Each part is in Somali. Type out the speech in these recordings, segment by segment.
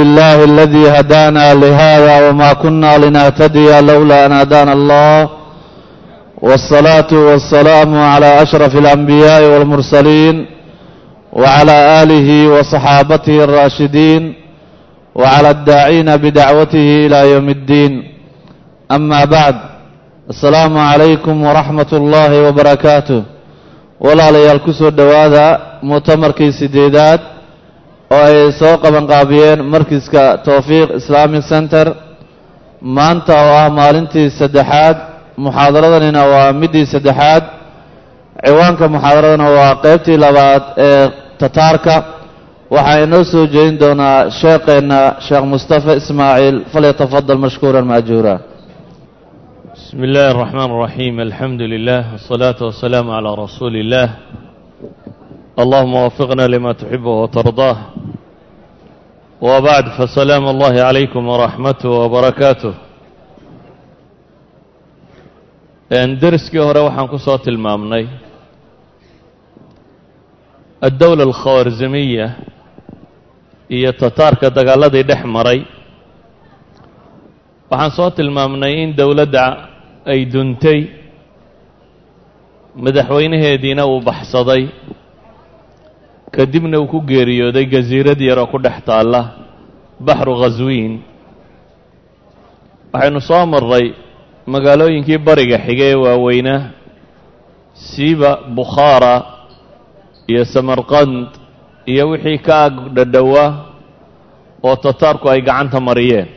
لله الذي هدانا لهذا وما كنا لنهتدي لولا أن هدانا الله والصلاة والسلام على أشرف الأنبياء والمرسلين وعلى آله وصحابته الراشدين وعلى الداعين بدعوته إلى يوم الدين أما بعد السلام عليكم ورحمة الله وبركاته ولا ليالكسو الدواذا مؤتمر كي سديدات oo ay soo qabanqaabiyeen markiska towfiiq islamic center. Maanta oo ah maalintii saddexaad muxaadaradanina waa middii saddexaad. Ciwaanka muxaadaradana waa qeybtii labaad ee tataarka. Waxaa inoo soo jeedin doonaa sheekheenna sheekh mustafa ismaaciil falyatafadal mashkuuran maajuura. Bismi illaahi araxmaan araxiim alxamdu lilah wasalaatu wasalaamu calaa rasuuli illah allahuma wafiqna lima tuxibu watardaah wa bacd fasalaamu allahi calaykum waraxmatuh wabarakaatuh deriskii hore waxaan ku soo tilmaamnay addowla alkhawarzimiya iyo tataarka dagaaladii dhex maray. Waxaan soo tilmaamnay in dowladda ay duntay madaxweynaheediina uu baxsaday kadibna uu ku geeriyooday gasiirad yaroo ku dhex taalla baxru khaswiin waxaynu soo marray magaalooyinkii bariga xige ee waaweynaa siiba bukhaara iyo samarqand iyo wixii ka ag dhadhowaa oo tataarku ay gacanta mariyeen.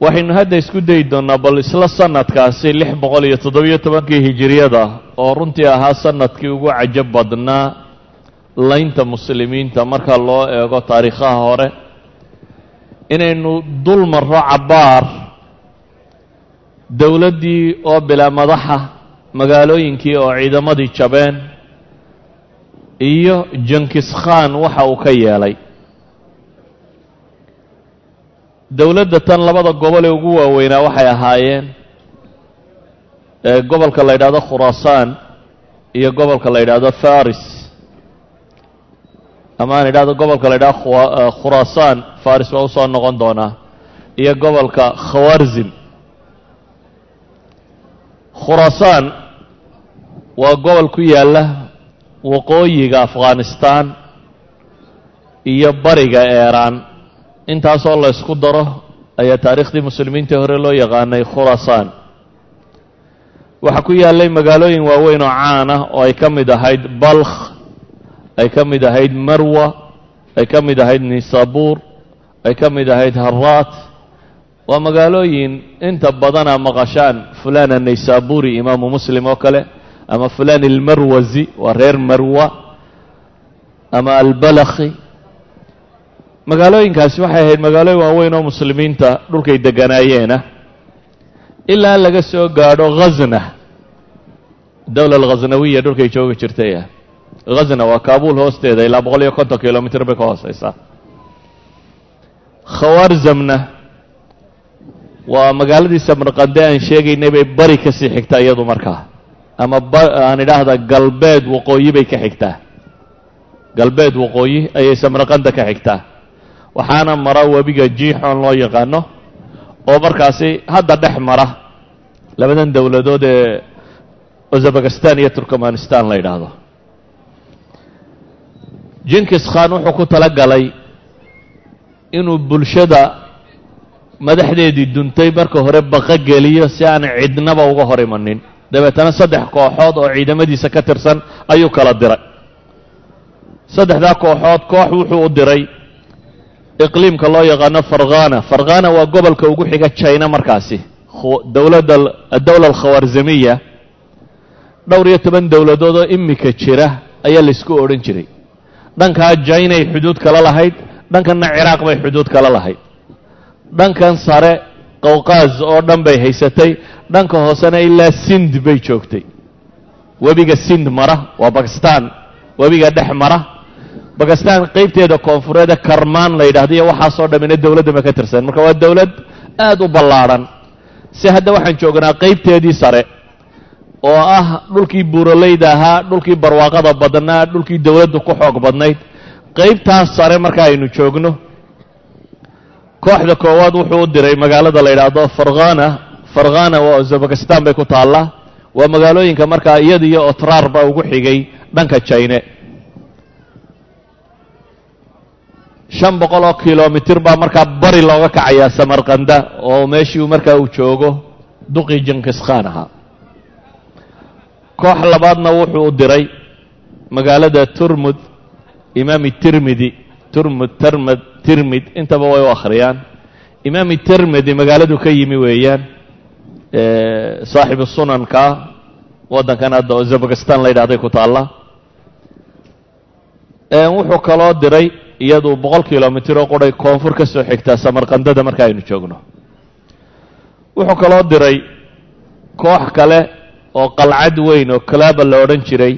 Waxaynu hadda isku dayi doonnaa bal isla sanadkaasi lix boqol iyo toddobiyo tobankii hijiriyada oo runtii ahaa sannadkii ugu cajab badnaa laynta muslimiinta marka loo eego taariikhaha hore inaynu dul marro cabbaar dowladdii oo bilaa madaxa magaalooyinkii oo ciidamadii jabeen iyo jankis khan waxa uu ka yeelay. Dowladda tan labada gobol ee ugu waaweynaa waxay ahaayeen gobolka la yidhaahdo khuraasaan iyo gobolka la yidhaahdo faris ama aan idhahdo gobolka la yidhahdo khuraasaan faris waa u soo noqon doonaa. Iyo gobolka khawarzim khuraasaan waa gobol ku yaalla waqooyiga afghanistan iyo bariga eeraan. Intaasoo la ysku daro ayaa taariikhdii muslimiintii hore loo yaqaanay khuraasaan waxaa ku yaallay magaalooyin waaweyn oo caan ah oo ay ka mid ahayd balkh ay ka mid ahayd marwa ay ka mid ahayd nisabuur ay ka mid ahayd haraat waa magaalooyin inta badana maqashaan fulana naysaburi imaamu muslim oo kale ama fulan ilmarwazi waa reer marwa ama albalakhi. Magaalooyinkaasi waxay ahayd magaalooyin waaweyn oo muslimiinta dhulkay deganaayeena ilaa laga soo gaadho khazna dowla alkhasnawiya dhulkay joogi jirtay khazna waa kaabuul hoosteeda ilaa boqol iyo konton kilomitr bay ka hooseysaa. Khawarzamna waa magaaladii samarqande aan sheegaynay bay bari ka sii xigtaa iyadu markaa ama aan idhaahda galbeed waqooyi bay ka xigtaa. Galbeed waqooyi ayay samarqanda ka xigtaa. Waxaana mara webiga jiixoon loo yaqaano oo markaasi hadda dhex mara labadan dowladood ee uzabakistan iyo turkmanistan la yidhaahdo jinkis khan wuxuu ku tala galay inuu bulshada madaxdeedii duntay marka hore baqa geliyo si aan cidnaba uga hor imanin. Dabeetana saddex kooxood oo ciidamadiisa ka tirsan ayuu kala diray. Saddexdaa kooxood koox wuxuu u diray iqliimka loo yaqaano farkhana farkhana waa gobolka ugu xiga jina markaasi. Dowladda addowla alkhawarzamiya dhowr iyo toban dowladood oo imika jira ayaa laysku odhan jiray dhankaa jainay xuduud kala lahayd dhankanna ciraaq bay xuduud kala lahayd. Dhankan sare qowqaaz oo dhan bay haysatay dhanka hoosena ilaa sind bay joogtay. Webiga sind mara waa bakistan webiga dhex mara. Bakistan qaybteeda koonfureede karmaan la yidhahdo iyo waxaasoo dhammina dowladdama ka tirsan. Marka waa dowlad aad u ballaadhan si hadda waxaan joognaa qaybteedii sare oo ah dhulkii buuraleyda ahaa dhulkii barwaaqada badnaa dhulkii dowladdu ku xoog badnayd. Qaybtaas sare marka aynu joogno kooxda koowaad wuxuu u diray magaalada la yidhaahdo farkhana farkhana waa uzbekistan bay ku taallaa waa magaalooyinka markaa iyada iyo otraar baa ugu xigay dhanka jine shan boqol oo kilomitir baa markaa bari looga kacayaa samarkanda oo meeshii markaa uu joogo duqii jinkiskaan ahaa koox labaadna wuxuu u diray magaalada turmud imaami tirmidi turmud termad tirmid intaba way u akhriyaan. Imaami tirmidi magaaladu ka yimi weeyaan saaxibu sunanka waddankan hadda oo la yidhahday ku taalla. Wuxuu kaloo diray iyadu boqol kilomitir oo quray koonfur ka soo xigtaa samarkandada marka aynu joogno. Wuxuu kaloo diray koox kale oo qalcad weyn oo kalaaba la odhan jiray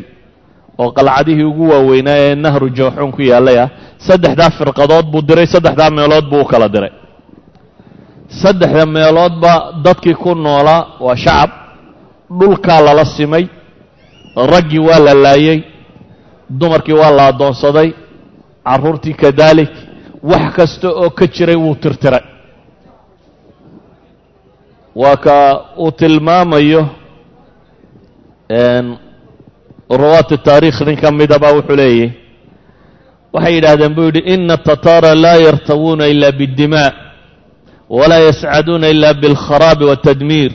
oo qalcadihii ugu waaweynaa ee nahru jooxuun ku yaallay ah saddexdaa firqadood buu diray saddexdaa meelood buu u kala diray. Saddexda meeloodba dadkii ku noolaa waa shacab dhulkaa lala simay raggii waa la laayey dumarkii waa la addoonsaday carruurtii kadaalik wax kasta oo ka jiray wuu tirtiray. Waa ka uu tilmaamayo ruwaati taariikh nin ka midaba wuxuu leeyahy waxay yidhaahdeen buu yidhi ina atataara laa yartawuuna ila biاddimaa walaa yascaduuna ila biاlkharaabi waاtadmiir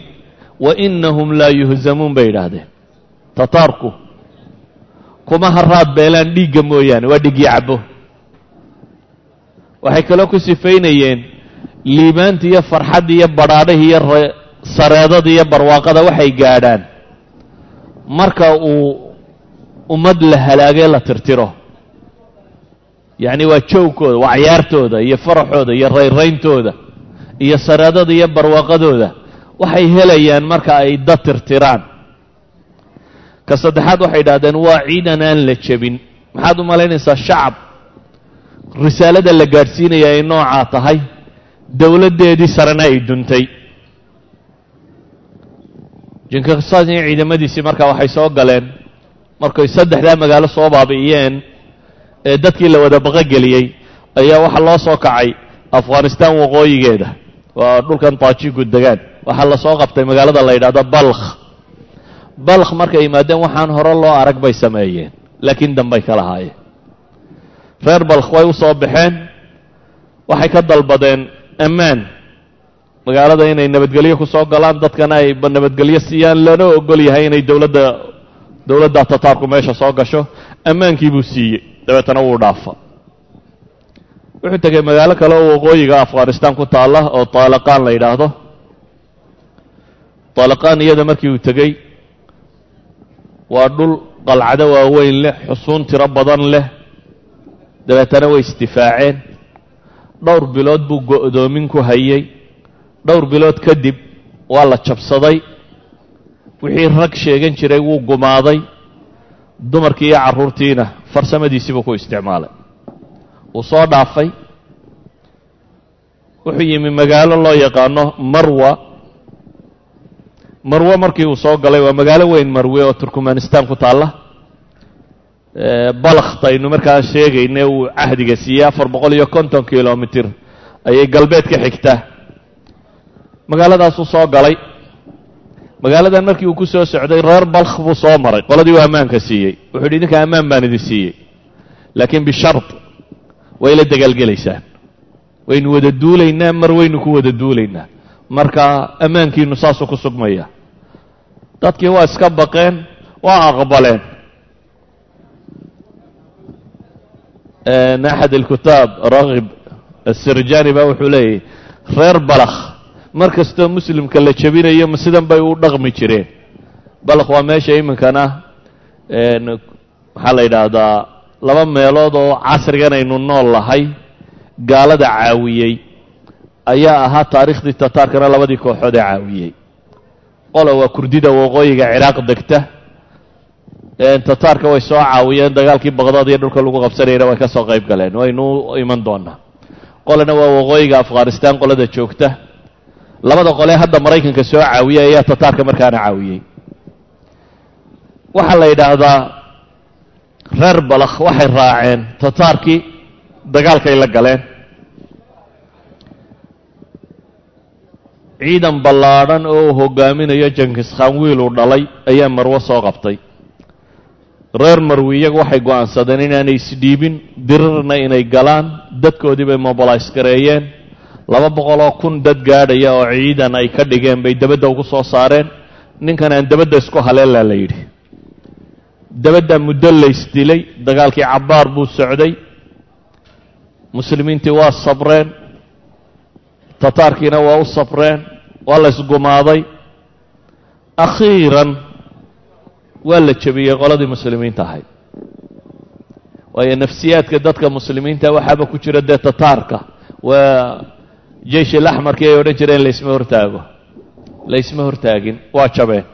wa inahum laa yuhzamuun bay yidhaahdeen tataarku kuma haraad beelaan dhiigga mooyaane waa dhigii cabo waxay kaloo ku sifaynayeen liibaanta iyo farxadda iyo badhaadhahi iyo sareedada iyo barwaaqada waxay gaadhaan marka uu ummad la halaagee la tirtiro. Yacni waa joogkooda waa cayaartooda iyo faraxooda iyo rayrayntooda iyo sareedada iyo barwaaqadooda. Waxay helayaan marka ay dad tirtiraan. Ka saddexaad waxay idhahdeen waa ciidan aan la jebin. Maxaad u malaynaysaa shacab. Risaalada la gaadhsiinaya ay noocaa tahay. Dowladdeedii sarena ay duntay jinkisaan iyo ciidamadiisii markaa waxay soo galeen. Markay saddexdaa magaalo soo baabi'iyeen ee dadkii la wada baqogeliyey ayaa waxaa loo soo kacay afghanistan waqooyigeeda. Waa dhulkan taajiku degaan waxaa la soo qabtay magaalada la yidhahdo balkh. Balkh markay yimaadeen waxaan hore loo arag bay sameeyeen laakiin dambay ka lahaayeen. Reer balkh way u soo baxeen waxay ka dalbadeen ammaan magaalada inay nabadgelyo ku soo galaan dadkana ay nabadgelyo siiyaan. Lana ogol yahay inay dowladda dowladda tataarku meesha soo gasho. Ammaankii buu siiyey. Dabeetana wuu dhaafa wuxuu tegay magaalo kale oo waqooyiga afghanistan ku taalla oo taalaqaan la yidhaahdo. Taalaqaan iyada markii uu tegey waa dhul qalcado waaweyn leh xusuun tiro badan leh. Dabeetana way isdifaaceen dhowr bilood buu go'doomin ku hayey dhowr bilood kadib waa la jabsaday. Wixii rag sheegan jiray wuu gumaaday. Dumarkii iyo carruurtiina farsamadiisiibuu ku isticmaalay. Wuu soo dhaafay. Wuxuu yimi magaalo loo yaqaano marwa. Marwe markii uu soo galay waa magaalo weyn marwe oo turkmanistan ku taalla. Balakht aynu markaa sheegayne uu cahdiga siiyey afar boqol iyo konton kilomitir ayay galbeed ka xigtaa magaaladaasuu soo galay. Magaaladan markii uu ku soo socday reer balkh buu soo maray. Qoladii uu ammaanka siiyey. Wuxuu yidhi idinka ammaan baan idin siiyey. Laakiin bishard way la dagaalgelaysaan. Waynu wada duulaynaa mar waynu ku wada duulaynaa. Marka ammaankiinu saasuu ku sugmaya. Dadkii waa iska baqeen waa aqbaleen. Axad alkutaab rakhib asirjani baa wuxuu leeyahy reer balakh mar kastoo muslimka la jebinayo ma sidan bay u dhaqmi jireen. Balakh waa meesha iminkana maxaa la yidhaahdaa laba meelood oo casrigan aynu nool lahay gaalada caawiyey ayaa ahaa taariikhdii tataarkana labadii kooxood ee caawiyey. Qola waa kurdida waqooyiga ciraaq degta tataarka way soo caawiyeen dagaalkii baqdaad iyo dhulka lagu qabsanayana way ka soo qayb galeen waynu iman doonaa. Qolana waa waqooyiga afghanistan qolada joogta labada qolee hadda maraykanka soo caawiyey ayaa tataarka markaana caawiyey waxaa la yidhaahdaa reer balakh waxay raaceen tataarkii dagaalkay la galeen. Ciidan ballaadhan oo uu hogaaminayo jankiskhaan wiil uu dhalay ayaa marwo soo qabtay. Reer marwi iyagu waxay go'aansadeen inaanay isdhiibin dirirna inay galaan dadkoodii bay mobilays gareeyeen laba boqoloo kun dad gaadhaya oo ciidan ay ka dhigeen bay dabadda ugu soo saareen. Ninkan aan dabadda isku haleelaa la yidhi. Dabaddaa muddo laysdilay dagaalkii cabbaar buu socday. Muslimiintii waa sabreen. Tataarkiina waa u sabreen. Waa la ysgumaaday akhiiran waa la jebiyey qoladii muslimiinta ahayd. Waayo nafsiyaadka dadka muslimiinta waxaaba ku jira dee tataarka waa jeish ilaxmarkii ay odhan jireen laysma hortaago laysma hortaagin waa jabeen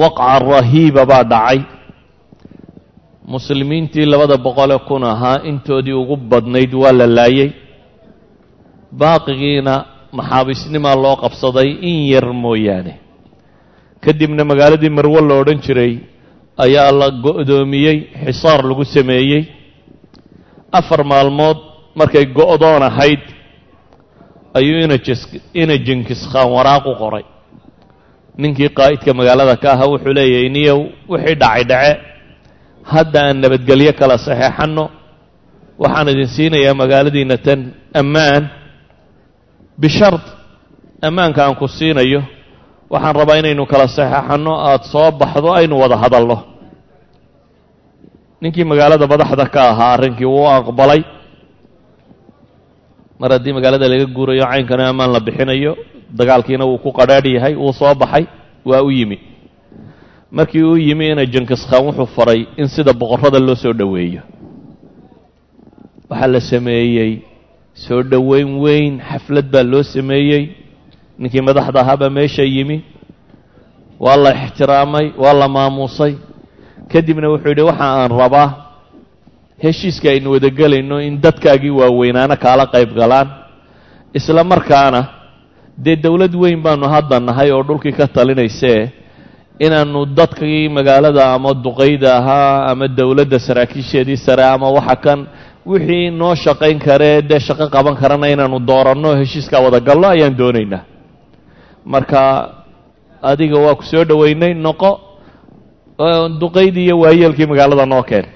waqca rahiiba baa dhacay muslimiintii labada boqolee kun ahaa intoodii ugu badnayd waa la laayey baaqigiina maxaabiisnimaa loo qabsaday in yar mooyaane kadibna magaaladii marwo la odhan jiray ayaa la go'doomiyey xisaar lagu sameeyey afar maalmood markay go'doon ahayd ayuu ina jinkiskhaan waraaq u qoray. Ninkii qaa'idka magaalada ka ahaa wuxuu leeyahay niyow wixii dhacay dhace hadda aan nabadgelyo kala saxeexanno waxaan idin siinayaa magaaladiina tan ammaan. Bishard ammaanka aan ku siinayo waxaan rabaa inaynu kala saxeexanno aada soo baxdo aynu wada hadalno. Ninkii magaalada madaxda ka ahaa arrinkii wuu aqbalay mar haddii magaalada laga guurayo caynkana ammaan la bixinayo dagaalkiina wuu ku qadhaadh yahay wuu soo baxay waa u yimi. Markii uu yimi ina jankiskhaan wuxuu faray in sida boqorrada loo soo dhoweeyo. Waxaa la sameeyey soo dhoweyn weyn xaflad baa loo sameeyey ninkii madaxda ahaabaa meesha yimi waa la ixtiraamay waa la maamuusay. Kadibna wuxuu yidhi waxa aan rabaa heshiiska aynu wadagelayno in dadkaagii waaweynaana kaala qayb galaan. Isla markaana dee dowlad weyn baanu hadda nahay oo dhulkii ka talinaysee inaannu dadkii magaalada ama duqayda ahaa ama dowladda saraakiisheedii sare ama waxa kan wixii noo shaqayn karee dee shaqo qaban karana inaannu dooranno heshiiskaa wadagalno ayaan doonaynaa. Marka adiga waa ku soo dhoweynay noqo duqaydii iyo waayeelkii magaalada noo keen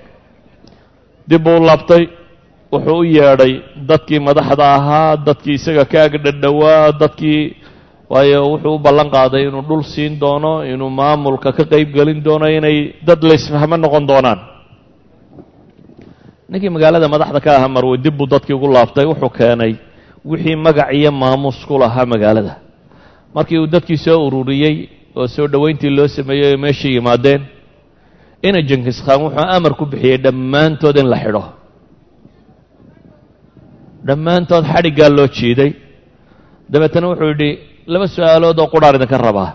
dib buu labtay wuxuu u yeedhay dadkii madaxda ahaa dadkii isaga ka ag dhadhowaa dadkii waayo wuxuu u ballan qaaday inuu dhul siin doono inuu maamulka ka qayb gelin doono inay dad laysfahmo noqon doonaan. Ninkii magaalada madaxda ka ahaa marwe dib buu dadkii ugu laabtay wuxuu keenay wixii magac iyo maamuus ku lahaa magaalada. Markii uu dadkii soo ururiyey oo soo dhoweyntii loo sameeyey oo meesha yimaadeen ina jankiskhaan wuxuu amar ku bixiyey dhammaantood in la xidho. Dhammaantood xadhiggaa loo jiiday. Dabeetana wuxuu yidhi laba su'aalood oo qudhaan idinka rabaa.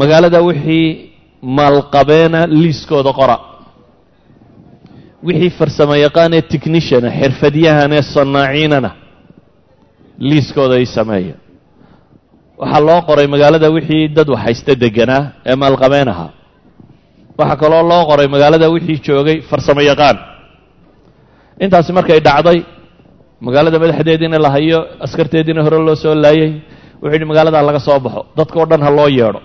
Magaalada wixii maalqabeena liiskooda qora. Wixii farsamo yaqaanee techniciana xirfadyahanee sanaaciinana liiskooda ay sameeya waxaa loo qoray magaalada wixii dad waxhaysta deganaa ee maalqabeen ahaa waxaa kaloo loo qoray magaalada wixii joogay farsamo yaqaan intaasi markay dhacday magaalada madaxdeediina la hayo askarteediina hore loo soo laayay wuxuu yidhi magaaladaa laga soo baxo. Dadkao dhan ha loo yeedho.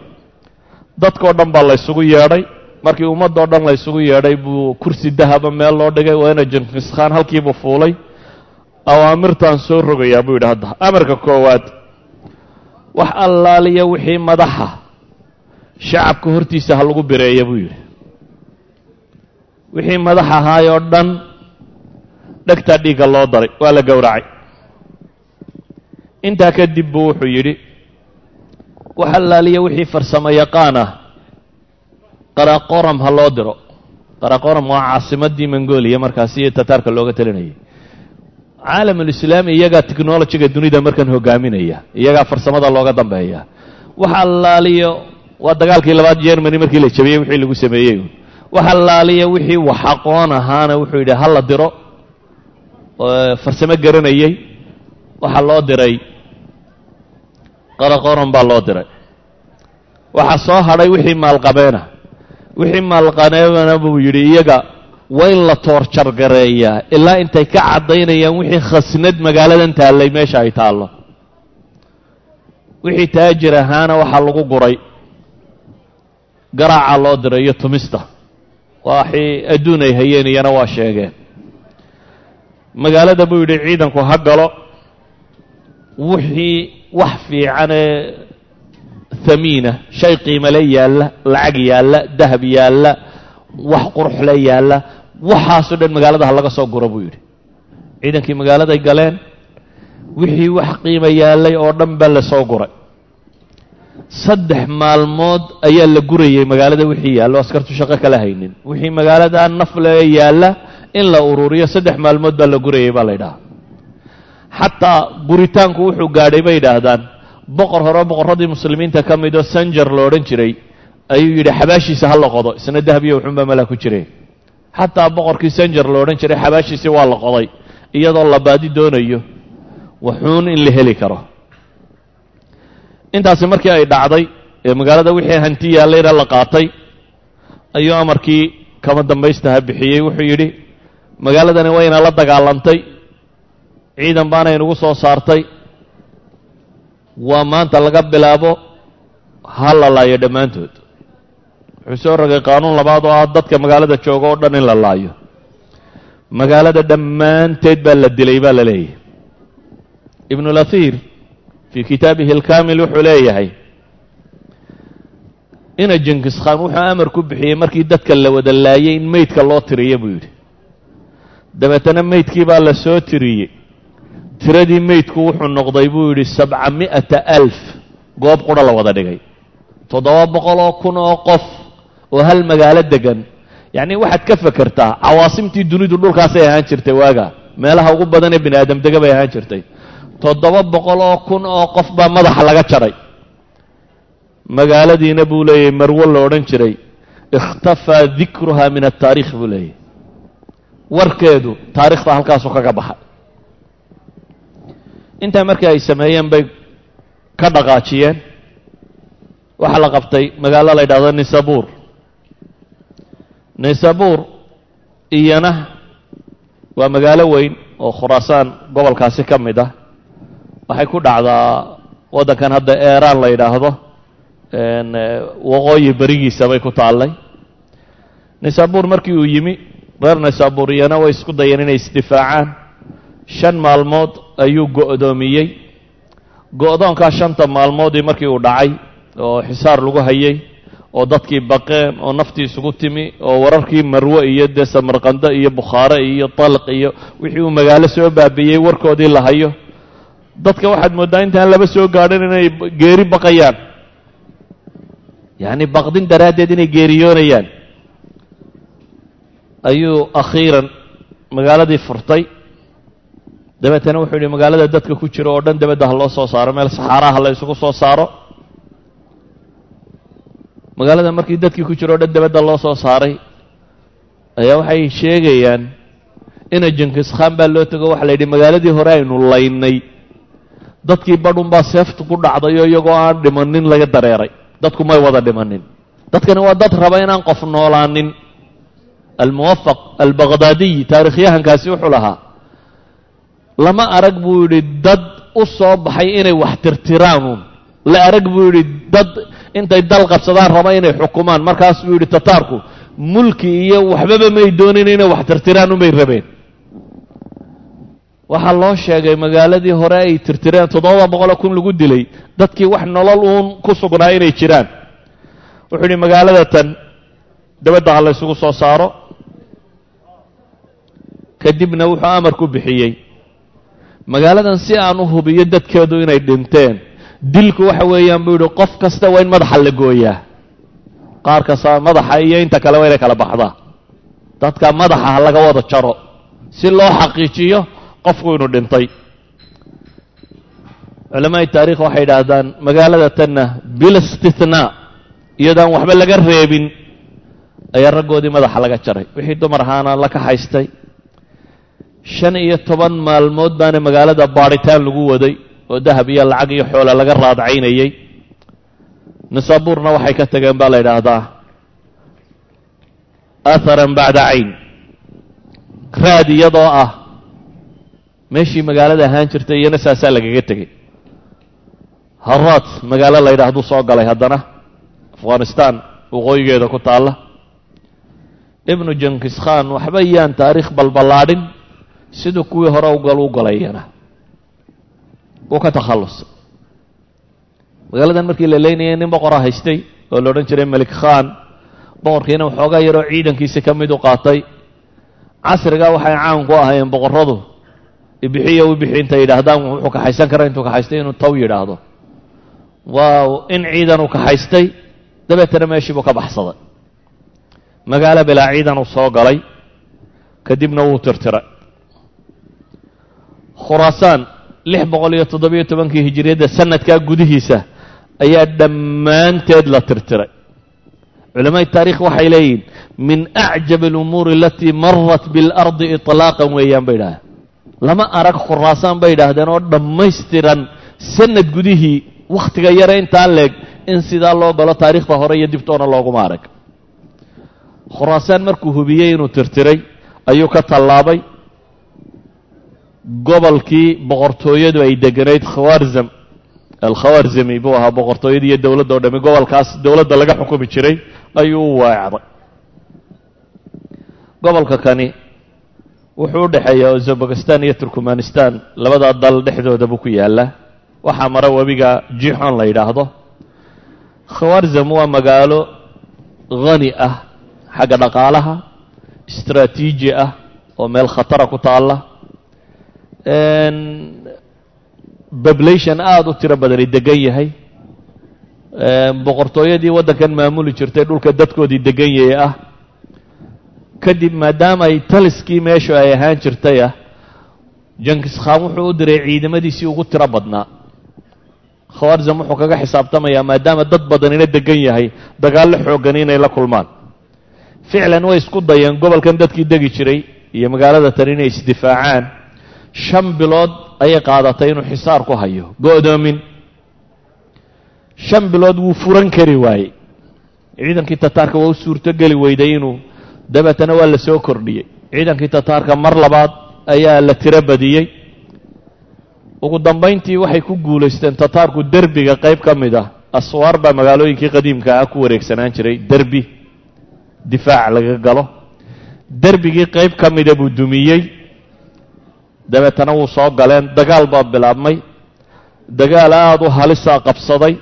Dadkao dhan baa laysugu yeedhay. Markii ummadoo dhan laysugu yeedhay buu kursi dahaba meel loo dhigay waana jankiskhaan halkiibuu fuulay. Awaamirtaan soo rogayaa buu yidhi hadda amarka koowaad wax allaaliya wixii madaxa shacabka hortiisa ha lagu bireeya buu yidhi. Wixii madax ahaayoo dhan dhegtaa dhiigga loo daray waa la gowracay. Intaa kadib buu wuxuu yidhi wax allaaliya wixii farsamo yaqaan ah qaraqoram ha loo diro. Qaraqoram waa caasimaddii mongolia markaasi iyo tataarka looga talinayay caalamulislaami iyagaa technolojiga dunida markan hogaaminaya iyagaa farsamada looga dambeeya. Wax allaaliyo waa dagaalkii labaad germany markii la jabiyey wixii lagu sameeyey. Wax allaaliya wixii wax aqoon ahaana wuxuu yidhi ha la diro? Farsamo garanayey waxaa loo diray. Qaraqoran baa loo diray. Waxaa soo hadhay wixii maalqabeena. Wixii maalqabeena buu yidhi iyaga waa in la toorjargareeyaa ilaa intay ka caddaynayaan wixii khasnad magaaladan taallay meesha ay taallo. Wixii taajir ahaana waxaa lagu guray garaaca loo diray iyo tumista. Waxii adduun ay hayeen iyana waa sheegeen. Magaalada buu yidhi ciidanku ha galo. Wixii wax fiicanee hamiina shay qiimale yaalla lacag yaalla dahab yaalla wax quruxle yaalla waxaasoo dhan magaalada ha laga soo guro buu yidhi. Ciidankii magaaladay galeen wixii wax qiima yaallay oo dhan baa la soo guray saddex maalmood ayaa la gurayay magaalada wixii yaallo askartu shaqo kala haynin. Wixii magaalada nafle yaalla in la ururiyo saddex maalmood baa la gurayay baa la ydhahaa xataa guritaanku wuxuu gaadhay bay yidhaahdaan. Boqor hore boqorradii muslimiinta ka mid oo sanjar lo odhan jiray ayuu yidhi xabaashiisa ha la qodo isna dahabiyo wuxuunbaa malaa ku jireen. Xataa boqorkii sanjar lo odhan jiray xabaashiisii waa la qoday iyadoo la baadi doonayo waxuun in la heli karo intaasi markii ay dhacday ee magaalada wixii hanti yaallayna la qaatay ayuu amarkii kama dambaystaha bixiyey. Wuxuu yidhi magaaladani wayna la dagaalantay. Ciidan baana inugu soo saartay. Waa maanta laga bilaabo ha la laayo dhammaantood. Wuxuu soo rogay qaanuun labaad oo ah dadka magaalada jooga oo dhan in la laayo. Magaalada dhammaanteed baa la dilay baa la leeyahay. Ibnulahir fii kitaabihi alkamil wuxuu leeyahay ina jinkis khan wuxuu amar ku bixiyey markii dadka la wada laayay in meydka loo tiriyo buu yidhi dabeetana meydkii baa la soo tiriyey tiradii meydku wuxuu noqday buu yidhi sabca mi'ata alf goob qura la wada dhigay toddoba boqol oo kun oo qof oo hal magaalo degan yacni waxaad ka fekertaa cawaasimtii dunidu dhulkaasay ahaan jirtay waaga meelaha ugu badan ee bini aadam dega bay ahaan jirtay toddoba boqol oo kun oo qof baa madaxa laga jaray. Magaaladiina buu leeyahay marwo la odhan jiray ikhtafaa dikruha min ataariikh buu leeyahay warkeedu taarikhda halkaasuu kaga baxay intaa markii ay sameeyeen bay ka dhaqaajiyeen. Waxaa la qabtay magaalo la ydhahdo nisabuur. Nisabuur iyana waa magaalo weyn oo khuraasaan gobolkaasi ka mid ah waxay ku dhacdaa waddankan hadda eeraan la yidhaahdo waqooyi berigiisa bay ku taallay. Nisabuur markii uu yimi reer nisabuur iyana way isku dayeen inay isdifaacaan. Shan maalmood ayuu go'doomiyey. Go'doonkaa shanta maalmoodii markii uu dhacay oo xisaar lagu hayay oo dadkii baqeen oo naftii isugu timi oo wararkii marwe iyo dee samarqando iyo bukhaare iyo talq iyo wixii uu magaalo soo baabiiyey warkoodii la hayo dadka waxaad mooddaa intaan laba soo gaadhin inay geeri baqayaan. Yacni baqdin daraaddeed inay geeriyoonayaan ayuu akhiiran magaaladii furtay. Dabeetana wuxuu yidhi magaalada dadka ku jira oo dhan dabadda ha loo soo saaro meel saxaaraha la isugu soo saaro. Magaalada markii dadkii ku jira o dhan dabadda loo soo saaray ayaa waxay sheegayaan ina jinkis khan baa loo tego waxa la yidhi magaaladii hore aynu laynay dadkii badhunbaa seeftu ku dhacdayoo iyagoo aan dhimanin laga dareeray. Dadku may wada dhimanin dadkani waa dad raba inaan qof noolaanin. Almuwafaq albaqhdaadiy taarikhyahankaasi wuxuu lahaa lama arag buu yidhi dad u soo baxay inay wax tirtiraanuun. La arag buu yidhi dad intay dal qabsadaan raba inay xukumaan. Markaas buu yidhi tataarku mulki iyo waxbaba may doonin inay wax tirtiraan unbay rabeen waxaa loo sheegay magaaladii hore ay tirtireen toddoba boqoloo kun lagu dilay. Dadkii wax nolol uun ku sugnaa inay jiraan. Wuxuu yidhi magaalada tan dabadda ha la ysugu soo saaro. Kadibna wuxuu amar ku bixiyey magaaladan si aan u hubiyo dadkeedu inay dhinteen. Dilku waxa weeyaan buu yidhi qof kasta waa in madaxa la gooyaa. Qaar kasta madaxa iyo inta kale waa inay kala baxdaa. Dadka madaxa ha laga wada jaro. Si loo xaqiijiyo qofku inuu dhintay. Culamaai taarikh waxay idhaahdaan magaalada tanna bila istithnaa iyadaan waxba laga reebin ayaa raggoodii madaxa laga jaray. Wixii dumar ahaana la ka haystay. Shan iyo toban maalmood baana magaalada baadhitaan lagu waday oo dahab iyo lacag iyo xoola laga raadcaynayey nisaabuurna waxay ka tageen baa la yidhaahdaa atharan bacda cayn. Raad iyadoo ah meeshii magaalada ahaan jirtay iyana saasaa lagaga tegey. Haraad magaalo la yidhahduu soo galay haddana afghanistan waqooyigeeda ku taalla. Ibnu jankis khan waxba yaan taariikh balballaadhin siduu kuwii hore ugal u galayana. Wuu ka takhallusay. Magaaladan markii la leynayay nin boqora haystay oo la odhan jiray melik khan boqorkiina waxoogaa yaroo ciidankiisi ka mid u qaatay. Casrigaa waxay caan ku ahaayeen boqorradu ibixiyo wibixi intay yidhaahdaan wuxuu kaxaysan karaa intuu kaxaystay inuu taw yidhaahdo. Waaw in ciidan uu kaxaystay dabeetana meeshii buu ka baxsaday. Magaalo bilaa ciidan uu soo galay kadibna wuu tirtiray. Khuraasaan lix boqol iyo toddobiyo tobankii hijiriyadda sanadkaa gudihiisa ayaa dhammaanteed la tirtiray. Culamaa'i taarikh waxay leeyihiin min acjab alumuuri alatii marat biاlardi iطlaaqan weeyaan bay idhahdeen lama arag khuraasaan bay idhaahdeen oo dhammaystiran sanad gudihii wakhtiga yare intaa leeg in sidaa loo galo taariikhda hore iyo dibtoona looguma arag. Khuraasaan markuu hubiyey inuu tirtiray ayuu ka tallaabay. Gobolkii boqortooyadu ay deganayd khawarzam alkhawarzami buu ahaa boqortooyada iyo dowladda o dhami gobolkaas dowladda laga xukumi jiray ayuu u weecday gobolka kani wuxuu u dhexeeyaa uzbekistan iyo turkmanistan labadaa dal dhexdooda buu ku yaallaa waxaa mara webiga jixon la yidhaahdo. Khawarzam waa magaalo hani ah xagga dhaqaalaha istraatiiji ah oo meel khatara ku taalla. Population aada u tiro badani degan yahay. Boqortooyadii waddankan maamuli jirtay dhulka dadkoodii degan yahay ah kadib maadaama ay taliskii meeshu ay ahaan jirtay ah jankis khan wuxuu u diray ciidamadiisii ugu tiro badnaa. Khawarzam wuxuu kaga xisaabtamayaa maadaama dad badanina degan yahay dagaallo xoogani inay la kulmaan. Ficlan way isku dayeen gobolkan dadkii degi jiray iyo magaalada tan inay isdifaacaan. Shan bilood ayay qaadatay inuu xisaar ku hayo go'doomin. Shan bilood wuu furan kari waayey. Ciidankii tataarka waa u suurtogeli weyday inuu dabeetana waa la soo kordhiyey. Ciidankii tataarka mar labaad ayaa la tiro badiyey. Ugu dambayntii waxay ku guulaysteen tataarku derbiga qayb ka mid ah. Aswaar baa magaalooyinkii qadiimka ah ku wareegsanaan jiray. Derbi difaac laga galo. Derbigii qayb ka mida buu dumiyey. Dabeetana wuu soo galeen. Dagaal baa bilaabmay. Dagaal aada u halisaa qabsaday.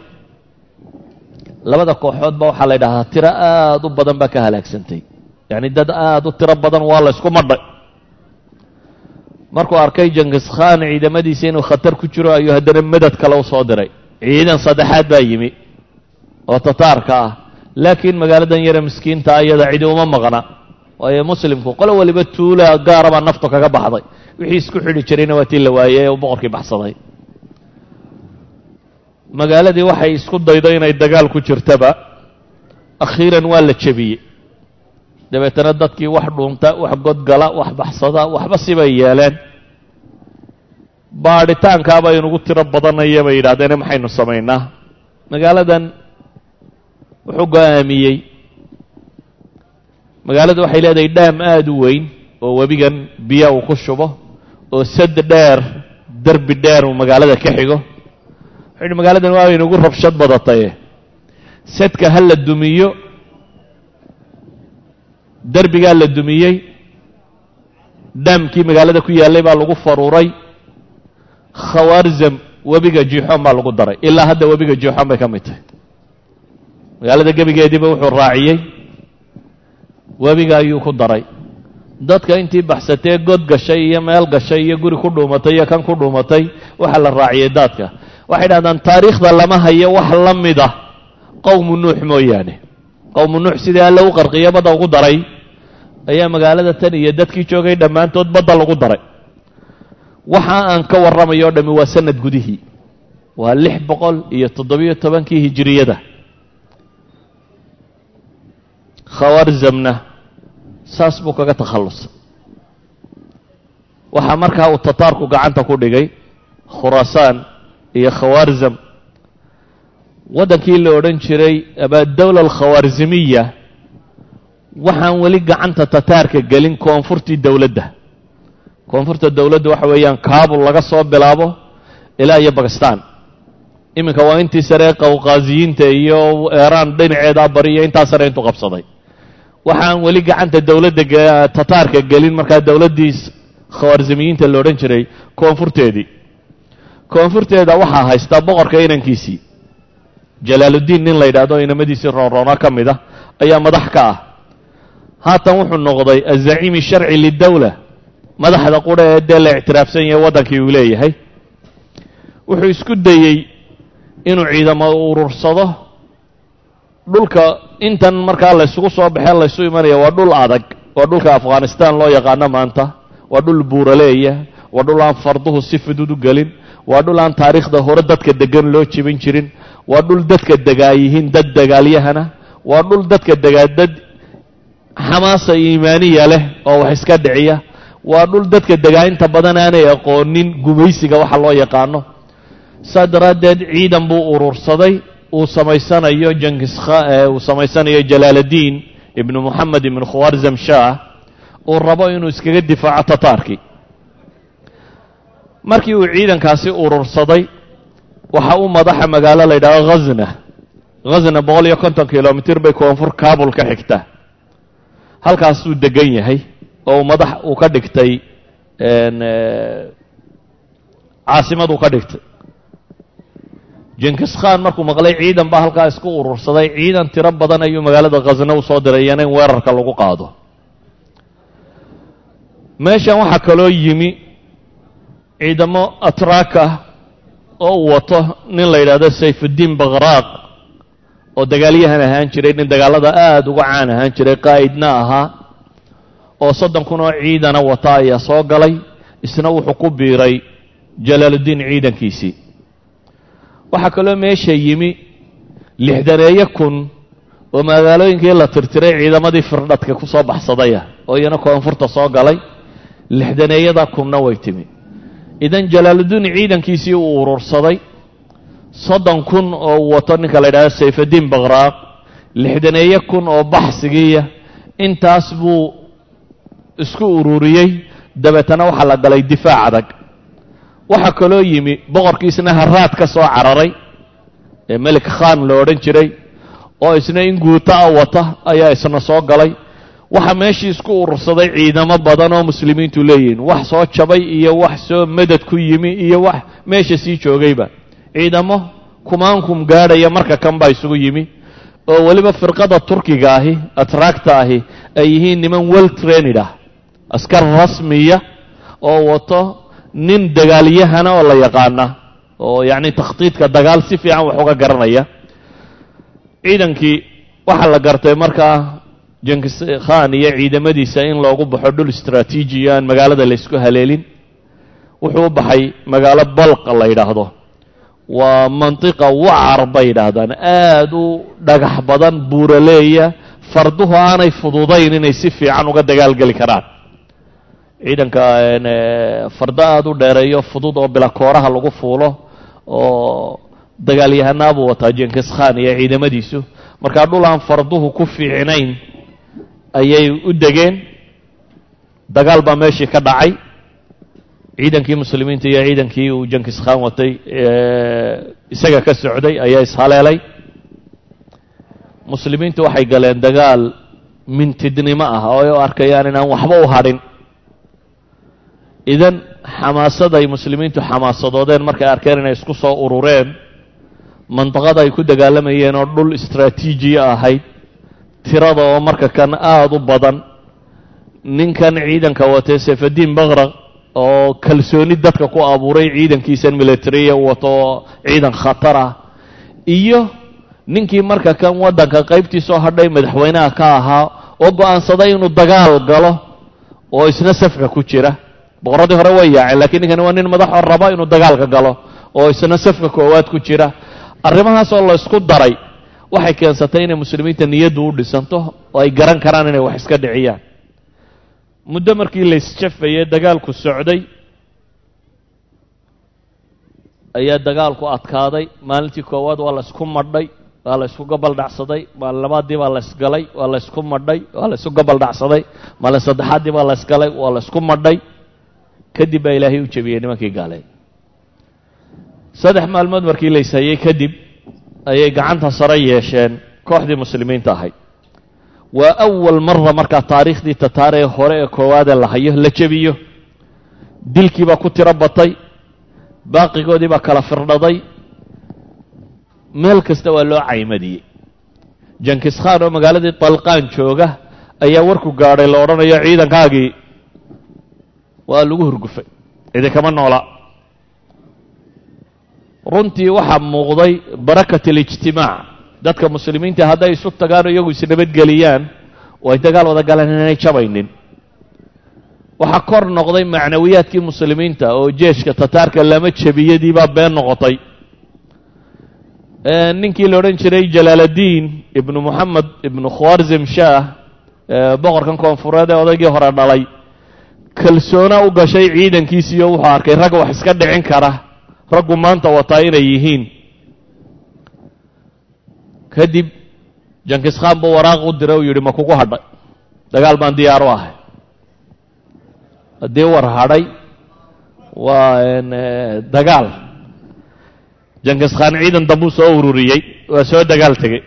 Labada kooxood ba waxaa la yidhahdaa tiro aada u badan baa ka halaagsantay yacni dad aada u tiro badan waa la ysku madhay. Markuu arkay jankis khan ciidamadiisa inuu khatar ku jiro ayuu haddana madad kale u diray. Ciidan saddexaad baa yimi oo tataarka ah. Laakiin magaaladan yare miskiinta iyada cidi uma maqna waayo muslimku qolo waliba tuula gaara baa naftu kaga baxday. Wixii isku xidhi jirayna waa tii la waayey ee boqorkii baxsaday. Magaaladii waxay isku daydo inay dagaal ku jirtaba. Akhiiran waa la jebiyey dabeetana dadkii wax dhuunta wax godgala wax baxsada waxba sibay yeeleen. Baadhitaankaaba inugu tiro badanaya bay yidhahdeene maxaynu samaynaa? Magaaladan wuxuu go'aamiyey. Magaaladu waxay leedahay dhaam aada u weyn oo webigan biyo uu ku shubo oo sad dheer derbi dheer uu magaalada ka xigo. Wuxuu yidhi magaaladan waa inugu rabshad badataye sadka ha la dumiyo derbigaa la dumiyey dhaamkii magaalada ku yaallay baa lagu faruuray khawarzam webiga jiixoon baa lagu daray. Ilaa hadda webiga jiixoon bay ka mid tahay. Magaalada gebigeediiba wuxuu raaciyey webiga ayuu ku daray. Dadka intii baxsatee god gashay iyo meel gashay iyo guri ku dhuumatay iyo kan ku dhuumatay waxaa la raaciyey daadka. Waxay dhahdaan taariikhda lama hayo wax la mid ah. Qowmu nuux mooyaane. Qowmu nuux sidii alle u qarqiyo badda ugu daray ayaa magaalada tan iyo dadkii joogay dhammaantood badda lagu daray. Waxa aan ka warramayo dhammi waa sanad gudihii. Waa lix boqol iyo toddobiyo tobankii hijiriyada khawarzamna saas buu kaga takhallusay. Waxaa markaa uu tataarku gacanta ku dhigay khuraasaan iyo khawarzam waddankii la odhan jiray ama dawla alkhawaarzimiya waxaan weli gacanta tataarka gelin koonfurtii dowladda. Koonfurta dowladda waxa weeyaan kaabul laga soo bilaabo ilaa iyo bakistan iminka waa intii sare qawqaasiyiinta iyo eeraan dhinaceedaa bari iyo intaa sare intuu qabsaday. Waxaan weli gacanta dowladda tataarka gelin markaa dowladdii khawaarzimiyiinta la odhan jiray koonfurteedii. Koonfurteeda waxaa haystaa boqorka inankiisii. Jalaaluddiin nin la yidhaahdo inamadiisii roonroona ka mid ah ayaa madax ka ah haatan wuxuu noqday azaciimi sharci lidowla madaxda qura ee dee la ictiraafsan yahay waddankii uu leeyahay. Wuxuu isku dayey inuu ciidamo urursado. Dhulka intan markaa laysugu soo baxee laysu imanaya waa dhul adag. Waa dhulka afghanistan loo yaqaano maanta. Waa dhul buuraleeya. Waa dhul aan farduhu si fudud u gelin. Waa dhul aan taariikhda hore dadka degan loo jebin jirin. Waa dhul dadka degaa yihiin dad dagaalyahana. Waa dhul dadka degaa dad xamaasa iimaaniya leh oo wax iska dhiciya. Waa dhul dadka degaa inta badan aanay aqoonin gumaysiga waxa loo yaqaano. Saa daraaddeed ciidan buu urursaday uu samaysanayo jankiskha uu samaysanayo jalaaladiin ibnu moxamed ibnu khawarzam shah uu rabo inuu iskaga difaaco tataarkii markii uu ciidankaasi urursaday waxa u madaxa magaalo la yidhahdo khazna khazna boqol iyo konton kilomitr bay koonfur kabul ka xigta halkaasuu degan yahay oo madax uu ka dhigtay caasimad uu ka dhigtay. Jenkis khan markuu maqlay ciidan baa halkaa isku urursaday ciidan tiro badan ayuu magaalada khasna u soo diray iyana in weerarka lagu qaado. Meeshan waxaa kaloo yimi ciidamo atraak ah oo uu wato nin la yidhaahdo sayfuddiin bakhraaq oo dagaalyahan ahaan jiray nin dagaalada aada uga caan ahaan jiray qaa'idna ahaa oo soddon kun oo ciidana wata ayaa soo galay isna wuxuu ku biiray jalaaluddiin ciidankiisii. Waxaa kaloo meesha yimi lixdaneeyo kun oo magaalooyinkii la tirtiray ciidamadii firdhadka ku soo baxsadaya oo iyana koonfurta soo galay lixdaneeyada kunna way timi. Idan jalaaluddiin ciidankiisii uu urursaday soddon kun oo wato ninka la yidhahdo sayfaddiin bakhraaq lixdaneeyo kun oo baxsigiiya intaas buu isku ururiyey. Dabeetana waxaa la galay difaac adag. Waxaa kaloo yimi boqorkiisna haraad ka soo cararay ee melik khan la odhan jiray oo isna in guuto a wata ayaa isna soo galay. Waxaa meeshii isku urursaday ciidamo badan oo muslimiintu leeyihiin. Wax soo jabay iyo wax soo madad ku yimi iyo wax meesha sii joogayba ciidamo kumaankum gaadhaya marka kan baa isugu yimi oo weliba firqada turkiga ahi atraagta ahi ay yihiin niman well trained ah askar rasmiya oo wato nin dagaalyahana oo la yaqaana oo yacni takhtiidka dagaal si fiican wax uga garanaya. Ciidankii waxaa la gartay markaa jenkis khan iyo ciidamadiisa in loogu baxo dhul istraatiiji aan magaalada laysku haleelin wuxuu u baxay magaalo balqa la yidhaahdo waa mantiqa wacar bay yidhaahdaan aada u dhagax badan buuraleeya farduhu aanay fududayn inay si fiican uga dagaalgeli karaan. Ciidanka fardo aada u dheereeyo fudud oo bilakooraha lagu fuulo oo dagaalyahanaa buu wataa jenkis khan iyo ciidamadiisu. Markaa dhul aan farduhu ku fiicnayn ayay u degeen. Dagaal baa meeshii ka dhacay ciidankii muslimiinta iyo ciidankii uu jenkis khan watay isaga ka socday ayaa ishaleelay. Muslimiintu waxay galeen dagaal mintidnimo ah oo ay u arkayaan inaan waxba u hadhin idan xamaasaday muslimiintu xamaasadoodeen markay arkeen inay isku soo urureen mandaqada ay ku dagaalamayeen oo dhul istraatiijiya ahayd tirada oo marka kan aada u badan ninkan ciidanka watay sayfaddiin bakraq oo kalsooni dadka ku abuuray ciidankiisan militariya wato ciidan khatar ah iyo ninkii marka kan waddanka qaybtiisoo hadhay madaxweynaha ka ahaa oo go'aansaday inuu dagaal galo oo isna safka ku jira. Boqorradii hore way yaaceen lakiin ninkani waa nin madaxoo raba inuu dagaalka galo oo isna safka koowaad ku jira. Arrimahaas oo la ysku daray waxay keensatay inay muslimiinta niyaddu u dhisanto oo ay garan karaan inay wax iska dhiciyaan muddo markii la isjafayey dagaalku socday ayaa dagaalku adkaaday. Maalintii koowaad waa la isku madhay waa la ysku gobol dhacsaday maalin labaadii baa la ysgalay waa la ysku madhay waa la ysku gobol dhacsaday. Maalin saddexaaddii baa la ysgalay waa la ysku madhay. Kadib baa ilaahay u jebiyey nimankii gaaleed saddex maalmood markii la ishayey kadib ayay gacanta sare yeesheen kooxdii muslimiinta ahayd waa awal mara markaa taariikhdii tataaree hore ee koowaadee la hayo la jebiyo. Dilkii baa ku tiro batay baaqigoodii baa kala firdhaday. Meel kasta waa loo caymadiyey. Jankis khan oo magaaladii dalqaan jooga ayaa warku gaadhay la odhanayo ciidankaagii waa lagu hurgufay. Idinkama noola. Runtii waxaa muuqday barakat alijtimaac dadka muslimiinta hadday isu tagaan iyagu isnabadgeliyaan oo ay dagaal wada galaan inaanay jabaynin. Waxaa kor noqday macnawiyaadkii muslimiinta oo jeeshka tataarka lama jebiyadii baa been noqotay. Ninkii la odhan jiray jalaaladiin ibnu moxamed ibnu khwarzim shaah boqorkan koonfureed ee odaygii hore dhalay kalsoona u gashay ciidankiisiiyo wuxuu arkay rag wax iska dhicin kara. Raggu maanta wataa inay yihiin kadib jankis khan buu waraaq u diray uu yidhi ma kugu hadhay. Dagaal baan diyaar u ahay. Haddii war hadhay waa dagaal. Jankis khan ciidan dambuu soo ururiyey waa soo dagaal tegey.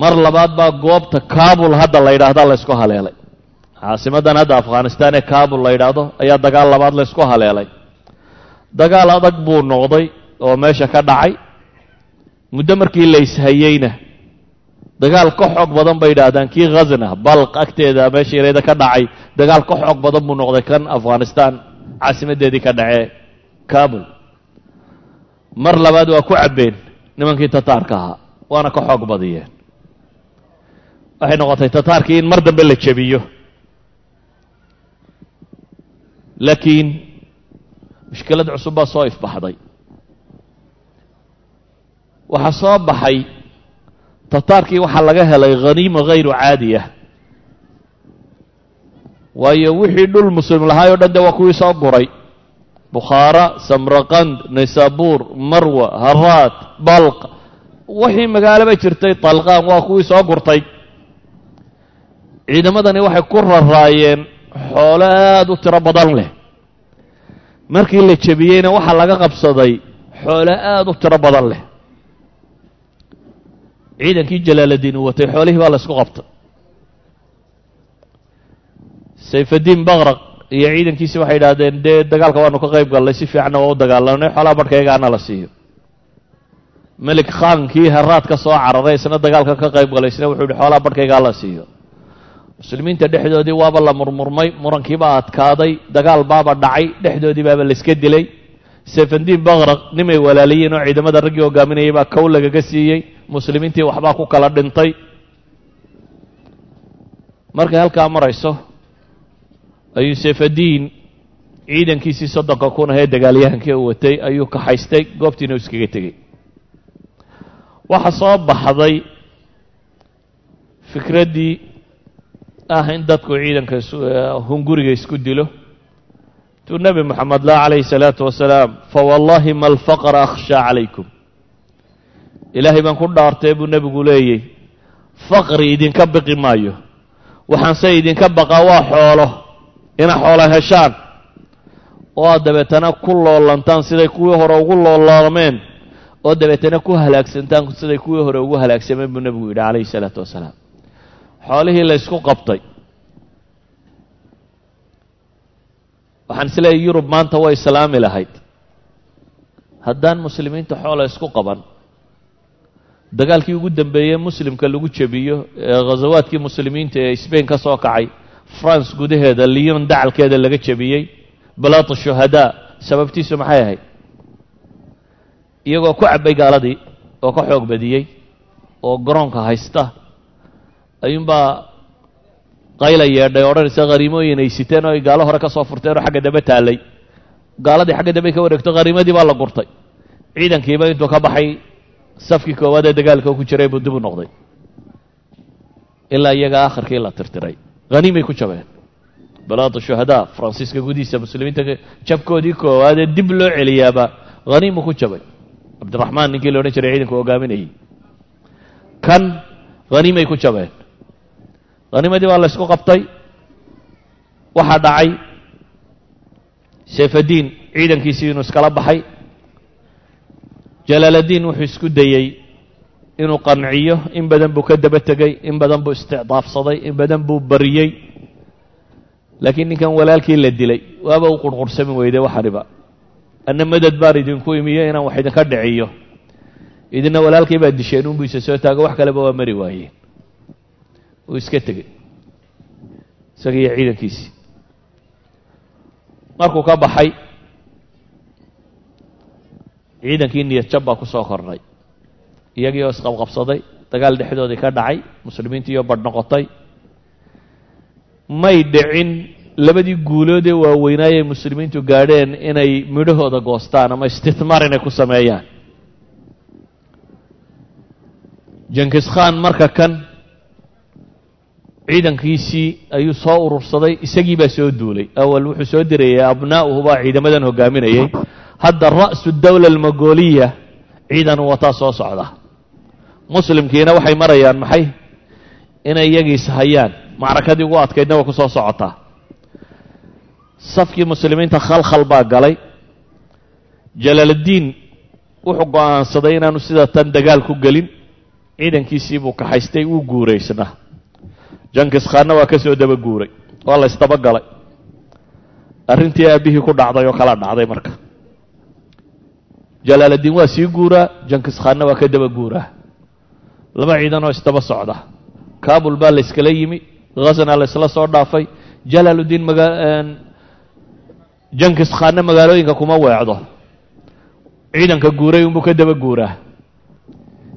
Mar labaad baa goobta kabul hadda la yidhaahda la ysku haleelay. Caasimaddan hadda afghanistan ee kabul la yidhaahdo ayaa dagaal labaad la ysku haleelay. Dagaal adag buu noqday oo meesha ka dhacay muddo markii la ishayeyna dagaal ka xoog badan bay yidhaahdaan kii khazna balq agteeda meesha yareeda ka dhacay dagaal ka xoog badan buu noqday kan afghanistan caasimaddeedii ka dhacee kabul. Mar labaad waa ku cabbeen nimankii tataarka ahaa waana ka xoog badiyeen. Waxay noqotay tataarkii in mar dambe la jebiyo. Laakiin mushkilad cusub baa soo ifbaxday waxaa soo baxay. Tataarkii waxaa laga helay khaniima hayru caadiya waayo wixii dhul muslim lahaay o dhan de waa kuwii soo guray. Bukhaara samraqand naysaabuur marwa haraad balq. Wixii magaaloba jirtay talqaan waa kuwii soo gurtay. Ciidamadani waxay ku raraayeen xoolo aada u tiro badan leh. Markii la jebiyeyna waxaa laga qabsaday xoolo aada u tiro badan leh ciidankii jalaaladiin uu watay xoolihii baa la qabtay. Sayfadiin bakraq iyo ciidankiisi waxay idhaahdeen dee dagaalka waanu ka qayb gallay si fiicanna waa u dagaalanay xoolaha barhkaygaana la siiyo. Melik khaankii haraad soo cararay isna dagaalka ka qayb galay isna wuxuu yihi xoolaha barhkaygaa la siiyo. Muslimiinta dhexdoodii waaba la murmurmay murankiibaa adkaaday dagaal baaba dhacay dhexdoodii baaba layska dilay. Sayfandiin bakraq nimay walaaliyeen oo ciidamada raggii hogaaminayay baa kow lagaga siiyey muslimiintii waxbaa ku kala dhintay. Markay halkaa marayso ayuu sayfadiin ciidankiisii soddonka kun ahee dagaalyahankii u watay ayuu kaxaystay goobtiina u iskaga tegey waxaa soo baxday fikraddii ah in dadku ciidanka hunguriga isku dilo. Tuu nebi moxamed lah calayhi salaatu wasalaam fawallahi ma alfaqra akhshaa calaykum ilaahay baan ku dhaartay buu nebigu leeyey faqri idinka biqi maayo. Waxaanse idinka baqaa waa xoolo. Ina xoolo heshaan. Oo aad dabeetana ku loolantaan siday kuwii hore ugu loolaalameen oo dabeetana ku halaagsantaan siday kuwii hore ugu halaagsameen buu nebigu yidhi calayhi salaatu wasalaam. Xoolihii la ysku qabtay. Waxaan isleeyahy yurub maanta way islaami lahayd. Haddaan muslimiinta xoola isku qaban dagaalkii ugu dambeeyey muslimka lagu jebiyo ee ghasawaadkii muslimiinta ee sbain ka soo kacay france gudaheeda lyon dacalkeeda laga jebiyey balaat shuhadaa sababtiisu maxay ahayd? Iyagoo ku cabbay gaaladii oo ka xoog badiyey oo garoonka haysta ayuunbaa qayla yeedhay odhanaysa khariimooyin ay siteen oo ay gaalo hore ka soo furteen oo xagga dambe taallay. Gaaladii xagga dambe ka wareegto khariimadii baa la gurtay. Ciidankiiba intuu ka baxay safkii koowaad ee dagaalka ku jiray buu dib u noqday. Ilaa iyaga akhirkii la tirtiray. Haniimay ku jabeen. Balaada shuhadaa faransiiska gudihiisa muslimiinta jabkoodii koowaad ee dib loo celiyaaba haniimu ku jabay. Cabdiraxmaan ninkii la odhan jiray ciidanka hogaaminayay. Kan haniimay ku jabeen. Haniimadii baa la ysku qabtay. Waxaa dhacay. Sayfadiin ciidankiisii inuu iskala baxay jalaaladiin wuxuu isku dayey inuu qanciyo in badan buu ka daba tegey in badan buu isticdaafsaday in badan buu bariyey. Laakiin ninkan walaalkii la dilay waaba u qurqursami weyday waxaniba anna madad baan idinku imiyo inaan wax idinka dhiciyo. Idina walaalkii baa disheen unbuu isa soo taago wax kaleba waa mari waayeen uu iska tegey isaga iyo ciidankiisii markuu ka baxay ciidankii niyad jab baa ku soo kornay. Iyagii oo isqabqabsaday dagaal dhexdoodii ka dhacay muslimiintiioo badh noqotay. May dhicin labadii guuloodee waaweynaayay muslimiintu gaadheen inay midhahooda goostaan ama istihmaar inay ku sameeyaan. Jenkis khan marka kan ciidankiisii ayuu soo urursaday isagii baa soo duulay. Awal wuxuu soo dirayay abnaa'uhu baa ciidamadan hogaaminayay hadda ra'su dawla almagoliya ciidan wataa soo socda. Muslimkiina waxay marayaan maxay? Inay iyagiis hayaan. Macrakadii ugu adkaydna way ku socotaa. Safkii muslimiinta khalkhal baa galay. Jalaaladiin wuxuu go'aansaday inaanu sida tan dagaal ku gelin. Ciidankiisii buu kaxaystay wuu guuraysna jankis khaanna waa ka soo daba guuray waa la ysdaba galay. Arrintii aabbihii ku dhacday oo kala dhacday marka jalaaladiin waa sii guuraa jankis khaanna waa ka daba guuraa. Laba ciidan oo isdaba socda. Kabul baa la yskala yimi khasna la ysla soo dhaafay. Jalaaludiin maga jankis khaanna magaalooyinka kuma weecdo. Ciidanka guuray unbuu ka daba guuraa.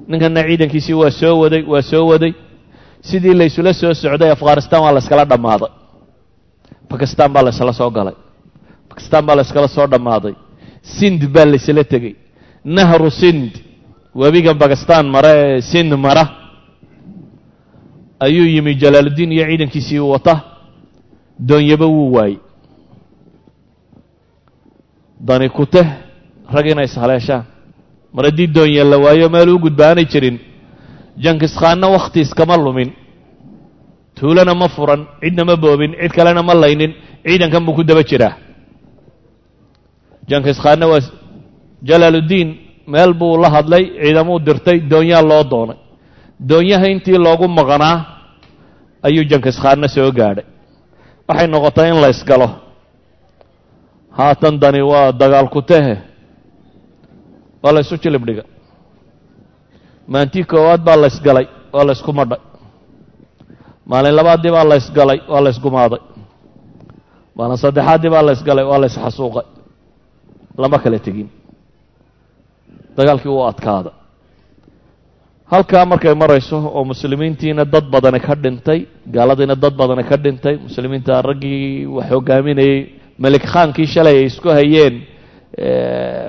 Ninkanna ciidankiisii waa soo waday waa soo waday. Sidii la ysula soo socday afghanistan waa la yskala dhammaaday bakistan baa la ysla soo galay. Bakistan baa la yskala soo dhammaaday sind baa la ysla tegey. Nahru sind. Webigan bakistan mara ee sind mara. Ayuu yimi jalaaludiin iyo ciidankiisii wata doonyaba wuu waayey. Dani kuteh rag inay ishaleeshaan mar haddii doonye la waayo meel u gudbaanay jirin. Jankis khaanna wakhti iskama lumin. Tuulana ma furan cidna ma boobin cid kalena ma laynin. Ciidankan buu ku daba jiraa jankis khaanna waa jalaaludiin meel buu la hadlay ciidamuu dirtay doonyaa loo doonay. Doonyaha intii loogu maqnaa ayuu jankis khaanna soo gaadhay. Waxay noqotay in la ysgalo haatan dani waa dagaal ku tahe waa la ysu jilib dhiga. Maantii koowaad baa la ysgalay waa la ysku madhay. Maalin labaaddii baa la ysgalay waa la ysgumaaday maalin saddexaaddii baa la ysgalay waa la ysxasuuqay lama kala tegin. Dagaalkii wuu adkaada. Halkaa markay marayso oo muslimiintiina dad badani ka dhintay gaaladiina dad badani ka dhintay muslimiinta raggii wax hogaaminayey melik khaankii shalay ay isku hayeen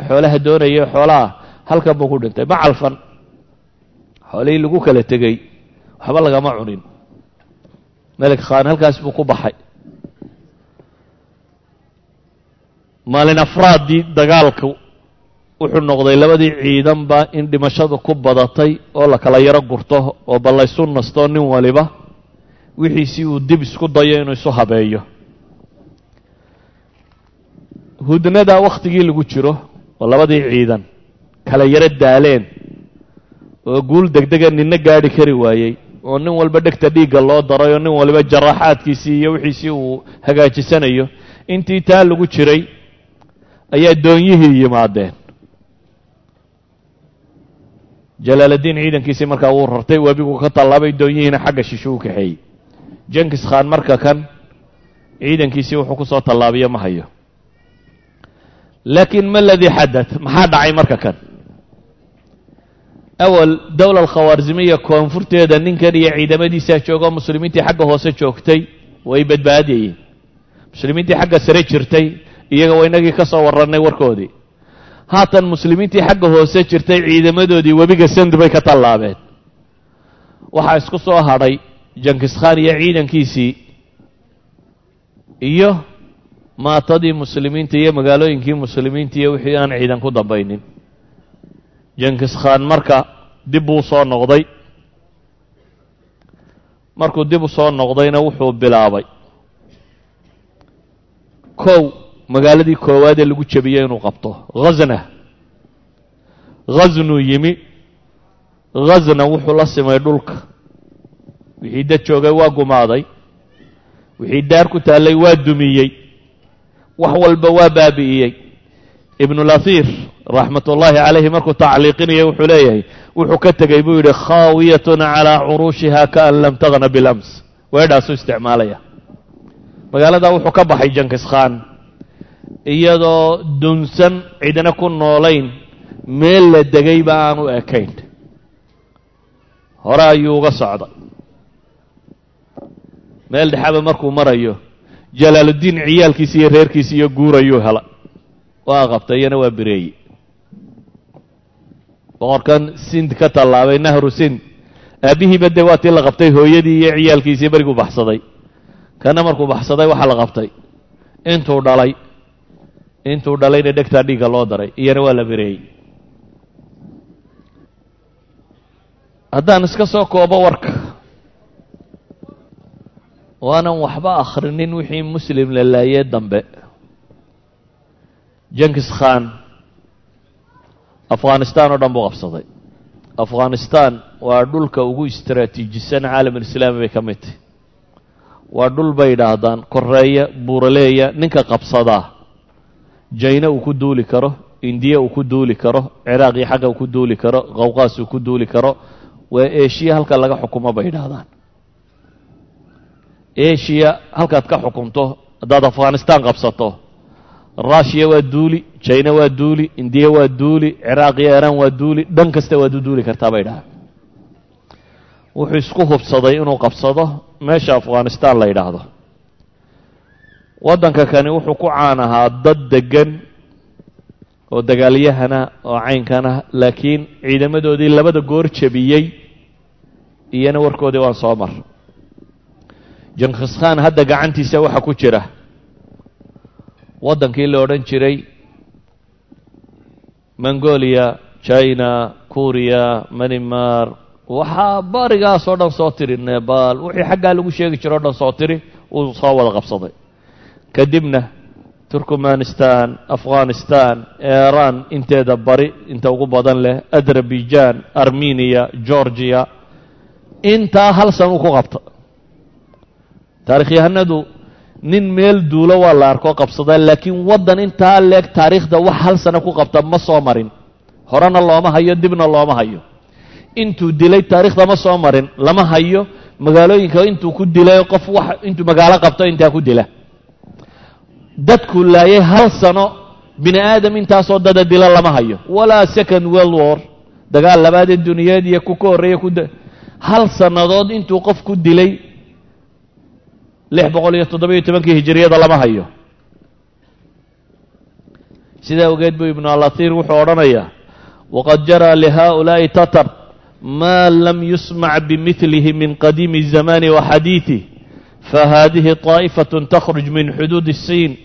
xoolaha doonaya xoolaha halkan buu ku dhintay. Ma calfan. Xoolihii lagu kala tegey waxba lagama cunin. Melik khaan halkaas buu ku baxay maalin afraaddii dagaalka wuxuu noqday labadii ciidanba in dhimashadu ku badatay oo la kala yaro gurto oo ballaysu nasto nin waliba wixiisii uu dib isku dayo inuu isu habeeyo. Hudnada wakhtigii lagu jiro oo labadii ciidan kala yaro daaleen oo guul degdega ninna gaadhi kari waayey oo nin walba dhegta dhiigga loo daray oo nin waliba jaraaxaadkiisii iyo wixiisii uu hagaajisanayo intii taa lagu jiray ayaa doonyihii yimaadeen. Jalaaladiin ciidankiisii markaa wuu rartay webigu ka tallaabay doonyihiina xagga shisho u kaxeeyey jenkis khaan marka kan ciidankiisii wuxuu ku soo tallaabiyo ma hayo. Laakiin ma ladii xadad maxaa dhacay marka kan? Awal dowla alkhawaarzimiya koonfurteeda ninkan iyo ciidamadiisaa joogo muslimiintii xagga hoose joogtay way badbaadayeen muslimiintii xagga sare jirtay iyaga waa inagii ka soo warrannay warkoodii. Haatan muslimiintii xagga hoose jirtay ciidamadoodii webiga sand bay ka tallaabeen. Waxaa isku soo hadhay jankis khaan iyo ciidankiisii iyo maatadii muslimiinta iyo magaalooyinkii muslimiinta iyo wixii aan ciidan ku dambaynin. Jenkis khan marka dib buu soo noqday. Markuu dib u soo noqdayna wuxuu bilaabay. Kow magaaladii koowaad ee lagu jebiyey inuu qabto. Ghazna. Ghaznuu yimi. Ghazna wuxuu la simay dhulka. Wixii dad joogay waa gumaaday. Wixii daar ku taallay waa dumiyey. Wax walba waa baabi'iyey ibnulahir raxmat ullaahi calayhi markuu tacliiqinaya wuxuu leeyahay wuxuu ka tegey buu yidhi khaawiyatun calaa curuushiha kaan lam tagna bilams weedhaasuu isticmaalaya. Magaaladaa wuxuu ka baxay jankis khan iyadoo dunsan cidna ku noolayn meel la degayba aanu ekayn. Hore ayuu uga socday meel dhexaba markuu marayo jalaaluddiin ciyaalkiisi iyo reerkiisi iyo guurayuu hela waa qabtay iyana waa bireeye boqorkan sind ka tallaabay nahru sind. Aabbihiiba dee waa tii la qabtay hooyadii iyo ciyaalkiisii beriguu baxsaday. Kana markuu baxsaday waxaa la qabtay. Intuu dhalay intuu dhalayna dhegtaa dhiigga loo daray iyana waa la bireeyey. Haddaan iska soo koobo warka waanan waxba akhrinin wixii muslim la laayee dambe. Jenkis khan afghanistan oo dhan buu qabsaday. Afghanistan waa dhulka ugu istaraatiijisan caalamulislaami bay ka mid tahy waa dhul bay yidhaahdaan koreeya buuraleeya ninka qabsadaa jayna uu ku duuli karo indiya uu ku duuli karo ciraaq iyo xagga uu ku duuli karo qawqaas uu ku duuli karo waa eshiya halka laga xukumo bay yidhaahdaan. Eshiya halkaad ka xukunto haddaad afghanistan qabsato rushiya waa duuli jina waa duuli indiya waa duuli ciraaq iyo iran waa duuli dhan kasta waad u duuli kartaa bay dhahaan wuxuu isku hubsaday inuu qabsado meesha afghanistan la yidhaahdo waddanka kani wuxuu ku caan ahaa dad deggan oo dagaalyahana oo caynkana laakiin ciidamadoodii labada goor jebiyey iyana warkoodii waan soo mar. Jenkis khan hadda gacantiisa waxaa ku jira. Waddankii la odhan jiray mongolia china kuriya manimar waxaa barigaas oo dhan soo tiri nebal wixii xaggaa lagu sheegi jiro o dhan soo tiri uu soo wada qabsaday kadibna turkmanistan afghanistan iran inteeda bari inta ugu badan leh azerbaijan armeniya georgiya intaa hal san uu ku qabta. Taarikhyahanadu nin meel duulo waa la arko qabsada laakiin waddan intaa leeg taariikhda wax hal sano ku qabta ma soo marin. Horena looma hayo dibna looma hayo. Intuu dilay taarikhda ma soo marin lama hayo. Magaalooyinka intuu ku dilay qof wax intuu magaalo qabto intaa ku dila dadku laayay hal sano bini aadam intaasoo dada dilo lama hayo. Walaa second world war dagaal labaadee duniyeed iyo ku ka horreeya ku hal sannadood intuu qof ku dilay lix boqol iyo toddobiyo tobankii hijiriyada lama hayo. Sidaa ogeed buu ibnu alathiir wuxuu odhanayaa waqad jaraa lihaa'ulaa'i tatar maa lam yusmac bimilihi min qadiimi zamani wa xadiiثih fahadihi طaaئfaة takhruج min xuduud الsiin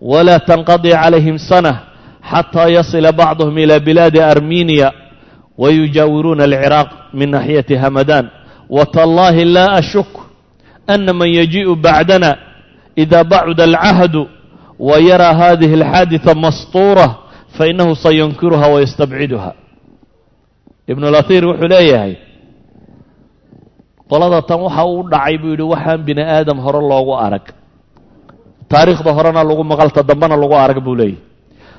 wla tanqadي calayhim sanة xatى yasila bacduhm ilى bilaadi armeniya wayujaawiruuna alciraaq min naxyati hamadan wtallahi la ashuk ana man yajiءu bacdana إida bacda alcahdu wayara hadihi اlxaadiثa masطuura fainahu sayunkiruha wayastabciduha ibn اlathir wuxuu leeyahay qolada tan waxa uu dhacay buu yidhi waxaan bini aadam hore loogu arag. Taariikhda horena lagu maqalta dambena lagu arag buu leeyahy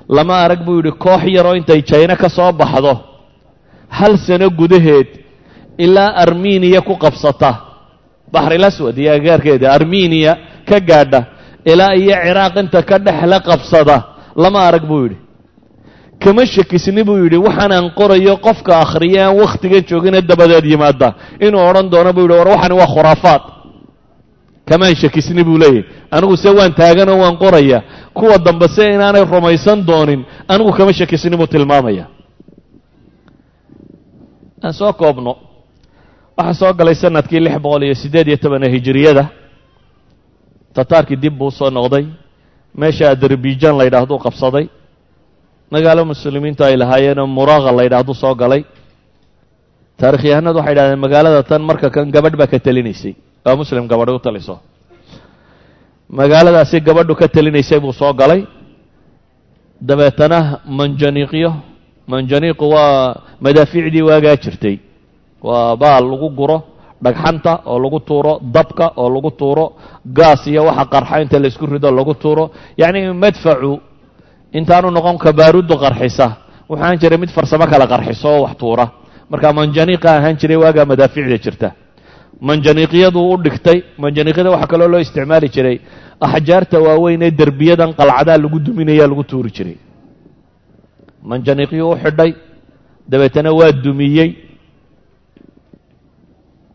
lama arag buu yidhi koox yaroo intay jayno ka soo baxdo hal sano gudaheed ilaa armeniya ku qabsata. Baxril aswad iyo agaarkeeda armeniya ka gaadha ilaa iyo ciraaq inta ka dhexla qabsada. Lama arag buu yidhi kama shakisni buu yidhi waxaanaan qorayo qofka akhriya aan wakhtigan joogina dabadeed yimaada inuu odhan doono buu yidhi war waxani waa khuraafaad. Kamaan shakisni buu leeyahy anigu se waan taaganoo waan qoraya kuwa dambe se inaanay rumaysan doonin anigu kama shakisni buu tilmaamaya. Aan soo koobno waxaa soo galay sannadkii lix boqol iyo siddeed iyo tobana hijiriyada tataarkii dib buu soo noqday. Meesha azerbaijan la yidhaahduu qabsaday magaalo muslimiintu ay lahaayeenoo muraaqa la yidhaahdu soo galay. Taarikhyahanadu waxay yidhahdeen magaalada tan marka kan gabadh baa ka telinaysay. Waa muslim gabadhi u taliso. Magaaladaasi gabadhu ka telinaysay buu soo galay. Dabeetana manjaniiqyo manjaniiqu waa madaafiicdii waagaa jirtay. Waa baal lagu guro dhagxanta oo lagu tuuro dabka oo lagu tuuro gaas iyo waxa qarxa inta laysku rido lagu tuuro. Yacni madfacu intaanu noqon kabaarudu qarxisa. Wuxuu ahaan jiray mid farsamo kale qarxiso oo wax tuura. Marka manjaniiqa ahaan jiray waagaa madaafiicda jirta. Manjaniiqyaduu u dhigtay manjaniiqyada waxaa kaloo loo isticmaali jiray axjaarta waaweyn ee derbiyadan qalcadaa lagu duminaya lagu tuuri jiray. Manjaniiqyuu u xidhay dabeetana waa dumiyey.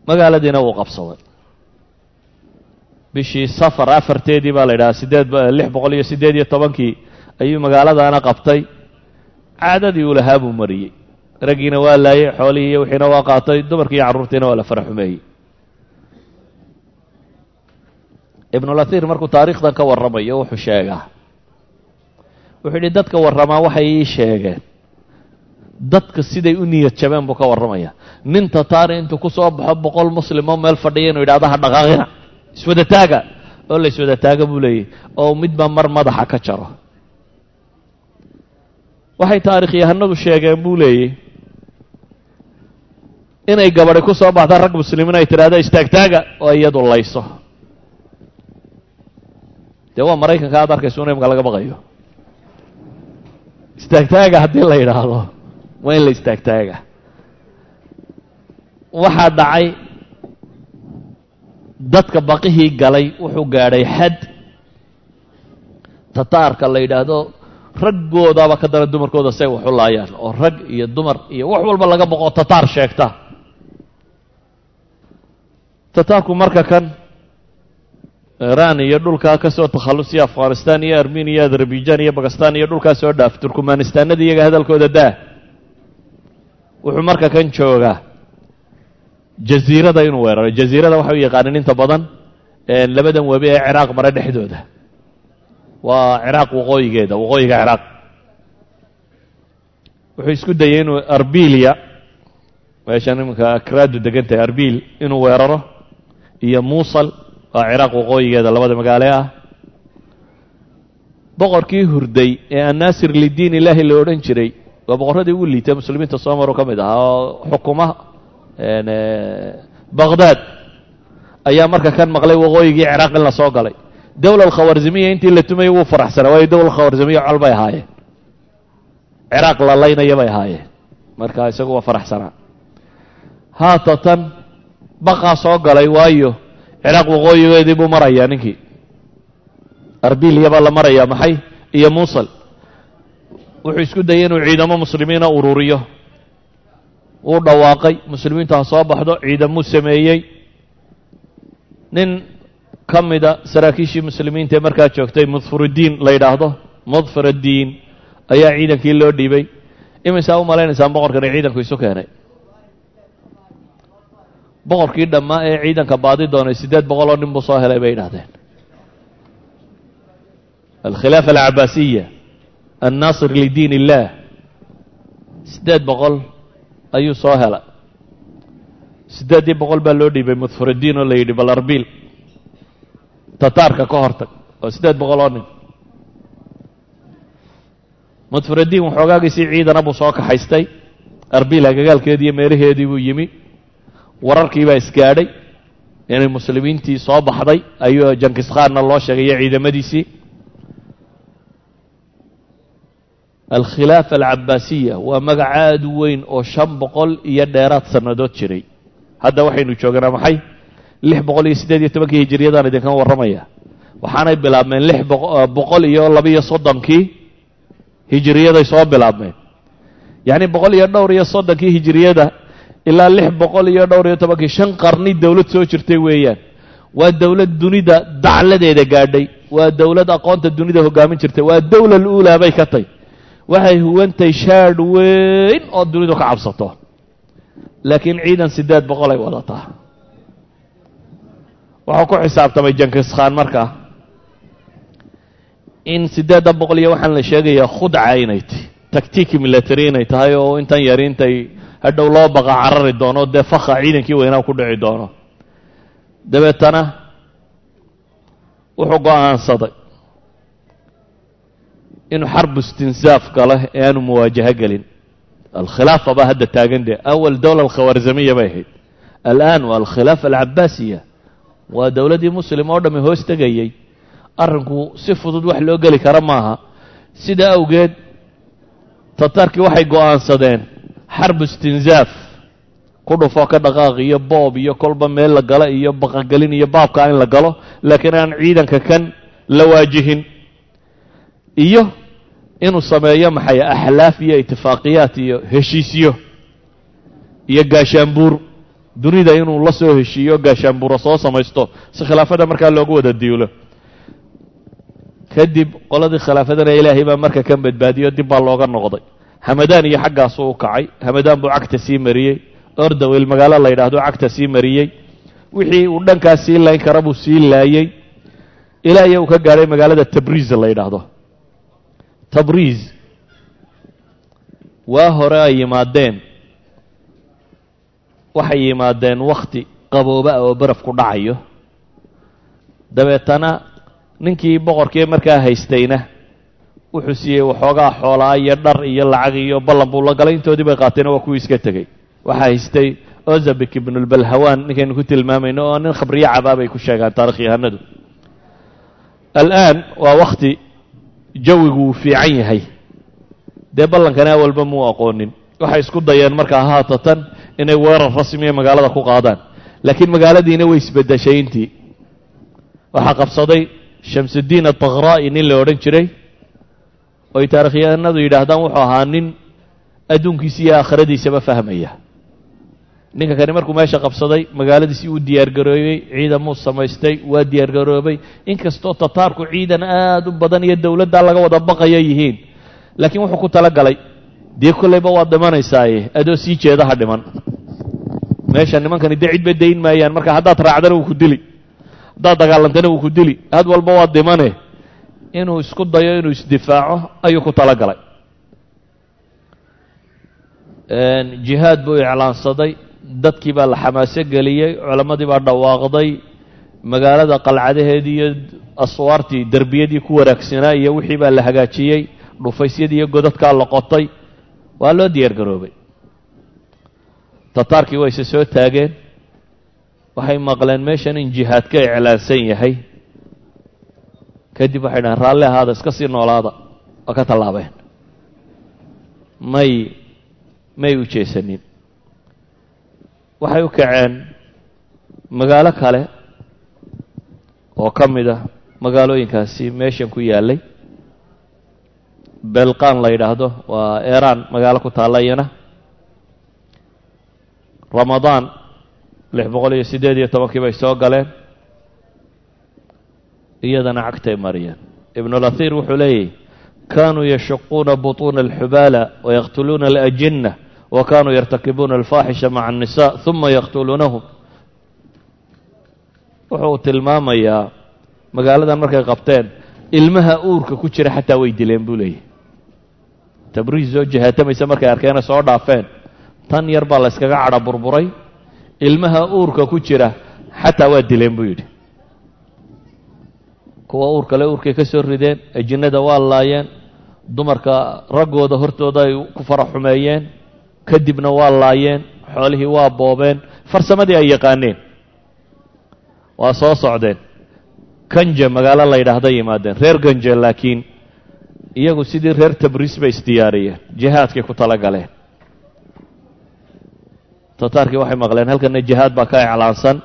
Magaaladiina wuu qabsaday. Bishii safar afarteedii baa la yidhaha sideed lix boqol iyo siddeed iyo tobankii ayuu magaaladaana qabtay. Caadadii uu lahaa buu mariyey. Raggiina waa laayey xoolihii iyo wixiina waa qaatay dumarkii iyo carruurtiina waa la fara xumeeyey markuu taariikhdan ka warramayo wuxuu sheegaa. Wuxuu yidhi dadka warramaa waxay ii sheegeen. Dadka siday u niyad jabeen buu ka warramaya. Nin tataari intuu ku soo baxo boqol muslimoo meel fadhiya inuu yidhahdo ha dhaqaaqina iswada taaga oo la iswada taaga buu leeyahy oo midba mar madaxa ka jaro waxay taarikhyahanadu sheegeen buu leeyey inay gabadhi ku soo baxda rag muslimiin ay tidhahdo istaagtaaga oo iyadu layso. Dee waa maraykanka aad arkayso in laga baqayo. Istaagtaaga haddii la yidhaahdo waa in la istaagtaaga. Waxaa dhacay dadka baqihii galay wuxuu gaadhay xad. Tataarka la yidhaahdo raggoodaaba ka dara dumarkooda say wax u laayaan oo rag iyo dumar iyo wax walba laga boqo tataar sheegta. Tataarku marka kan iran iyo dhulkaa ka soo takhallusiya afghanistan iyo armenia iyo azerbaijan iyo bakistan iyo dhulkaa soo dhaaf turkmanistaanada iyaga hadalkooda daa. Wuxuu marka kan joogaa jaziirada inuu weeraro jaziirada waxa u yaqaanin inta badan labadan webi ee ciraaq mare dhexdooda waa ciraaq waqooyigeeda waqooyiga ciraaq. Wuxuu isku dayay inuu arbiliya meeshan iminka akraadu degan tahay arbil inuu weeraro. Iyo muusal waa ciraaq waqooyigeeda labada magaale ah. Boqorkii hurday ee annaasir lidiin ilaahi la odhan jiray waa boqorradii ugu liitay muslimiinta soomaro ka mid ahaa oo xukuma baqdaad ayaa marka kan maqlay waqooyigii ciraaq in la soo galay dowla alkhawarzimiya intii la tumayay wuu faraxsanaa waayo dowla alkhawarzimiya col bay ahaayeen. Ciraaq la laynaya bay ahaayeen. Marka isagu waa faraxsanaa. Haatatan baqaa soo galay waayo ciraaq waqooyigeedii buu marayaa ninkii. Arbiliya baa la marayaa maxay? Iyo muusal. Wuxuu isku dayay inuu ciidamo muslimiina ururiyo. Wuu dhawaaqay muslimiintu ha soo baxdo ciidamuu sameeyey. Nin ka mida saraakiishii muslimiinta ee markaa joogtay mudfuruddiin la yidhaahdo. Mudfuruddiin ayaa ciidankii loo dhiibay. Imisaa u malaynaysaan boqorkani ciidanku isu keenay? Boqorkii dhammaa ee ciidanka baadi doonay siddeed boqol oo nin buu soo helay bay yidhahdeen alkhilaafa alcabaasiya annaasir lidiin illaah siddeed boqol ayuu soo helay. Siddeeddii boqol baa loo dhiibay mudfuruddiin oo la yidhi bal arbil tataarka ka hortag. Oo siddeed boqol oo nin. Mudfuruddiin waxoogaagiisii ciidana buu soo kaxaystay. Arbil hagagaalkeedii iyo meelaheedii buu yimi. Wararkii baa isgaadhay. Inay muslimiintii soo baxday ayuu jankiskhaanna loo sheegayo ciidamadiisii. Alkhilaafa alcabaasiya waa magac aad u weyn oo shan boqol iyo dheeraad sannadood jiray. Hadda waxaynu jooganaa maxay lix boqol iyo siddeed iyo tobankii hijiriyadaan idinkan warramaya. Waxaanay bilaabmeen lix boqol iyo labiyo soddonkii hijiriyaday soo bilaabmeen. Yacni boqol iyo dhowr iyo soddonkii hijiriyada ilaa lix boqol iyo dhowr iyo tobankii shan qarni dowlad soo jirtay weeyaan. Waa dowlad dunida dacladeeda gaadhay waa dowlad aqoonta dunida hoggaamin jirtay waa dowla luulaa bay ka tay waxay huwantay shaadh weyn oo dunidu ka cabsato. Laakiin ciidan siddeed boqol ay wadataa waxuu ku xisaabtamay jankiskhaan markaa in siddeedda boqol iyo waxaan la sheegayaa khudca inay tahy tactiiki military inay tahay oo intan yari intay hadhow loo baqa carari doono dee fakha ciidankii weynaa ku dhici doono. Dabeetana wuxuu go'aansaday inuu xarbu istinsaaf galo ee aanu muwaajaho gelin. Alkhilaafa baa hadda taagan dee awal dowla alkhawarzamiya bay ahayd. Al'aan waa alkhilaafa alcabaasiya waa dowladdii muslim oo dhami hoos tegayey arrinku si fudud wax loo geli kara maaha. Sidaa awgeed tatarkii waxay go'aansadeen xarbu istinsaaf ku dhufoo ka dhaqaaq iyo boob iyo kolba meel la galo iyo baqagelin iyo baabka in la galo laakiin aan ciidanka kan la waajihin. Iyo inuu sameeyo maxay axlaaf iyo itifaaqiyaat iyo heshiisyo iyo gaashaanbuur dunida inuu la soo heshiiyo gaashaanbuura soo samaysto si khilaafada markaa loogu wada diulo kadib qoladii khilaafadana ilaahay baa marka kan badbaadiyo dib baa looga noqday. Hamadaan iyo xaggaasuu u kacay. Hamadaan buu cagta sii mariyey. Ordawel magaalo la yidhaahdo cagta sii mariyey. Wixii uu dhankaas sii layn kara buu sii laayey. Ilaa iyo uu ka gaadhay magaalada tabriiz la yidhaahdo. Tabriiz. Waa hore ay yimaadeen waxay yimaadeen wakhti qabooba oo baraf ku dhacayo. Dabeetana ninkii boqorkii markaa haystayna wuxuu siiyey waxoogaa xoolaa iyo dhar iyo lacag iyo ballan buu la galay intoodii bay qaateen waa kuwii iska tegey. Waxaa haystay ozabik ibnulbalhawaan ninkaynu ku tilmaamayno oo nin khabriyo cabaa bay ku sheegaan taarikh yahanadu al'aan waa wakhti jawigu uu fiican yahay. Dee ballankana awalba muu aqoonin. Waxay isku dayeen markaa haatatan inay weerar rasmiya magaalada ku qaadaan. Laakiin magaaladiina way isbeddeshay intii waxaa qabsaday shamsudiin atakraa'i nin la odhan jiray oy taarikhyahanadu yidhaahdaan wuxuu ahaa nin adduunkiisa iyo aakhiradiisaba fahmaya. Ninka kani markuu meesha qabsaday magaaladiisii uu diyaargaroobey ciidamuu samaystay waa diyaargaroobay. Inkastoo tataarku ciidan aada u badan iyo dowladdaa laga wada baqaya yihiin. Laakiin wuxuu ku tala galay dee kollayba waad dhimanaysaaye adoo sii jeeda ha dhiman. Meesha nimankani dee cidba dayn maayaan. Marka haddaad raacdana wuu ku dili. Haddaad dagaalantana wuu ku dili. Had walba waad dhimane. Inuu isku dayo inuu isdifaaco ayuu ku tala galay jihaad buu iclaansaday. Dadkii baa la xamaaso geliyey. Culammadii baa dhawaaqday. Magaalada qalcadaheedii iyo aswaartii derbiyadii ku wanaagsanaa iyo wixii baa la hagaajiyey. Dhufaysyadii iyo godadkaa la qotay waa loo diyaar garoobay. Tataarkii wayse soo taageen. Waxay maqleen meeshan in jihaad ka iclaansan yahay. Kadib waxay dhahaan raalli ahaada iska sii noolaada waa ka tallaabeen. May may u jeesanin. Waxay u kaceen magaalo kale oo ka mid ah magaalooyinkaasi meeshan ku yaallay belqan la yidhaahdo waa iran magaalo ku taalla iyana ramadaan lix boqol iyo siddeed iyo tobankii bay soo galeen iyadana cagtay mariyeen ibnulahir wuxuu leeyahy kanuu yashuquuna buطuuna alxubaala wayaqtuluuna alajinna wa kanuu yartakibuuna alfaaxisha maca الnisa ثuma yaqtuluunahum wuxuu tilmaamayaa magaaladan markay qabteen ilmaha uurka ku jira xataa way dileen buu leeyahy tabriis soo jihaatamaysa markay arkeena soo dhaafeen. Tan yar baa la yskaga cadha burburay. Ilmaha uurka ku jira xataa waa dileen buu yidhi. Kuwa uur kale uurkay ka soo rideen ajinnada waa laayeen dumarka raggooda hortooda ay ku fara xumeeyeen kadibna waa laayeen xoolihii waa boobeen farsamadii ay yaqaaneen. Waa soo socdeen. Ganje magaalo la yidhaahda yimaadeen reer ganje laakiin iyagu sidii reer tabriis bay isdiyaariyeen jihaadkay ku tala galeen tataarkii waxay maqleen halkana jihaad baa ka iclaansan.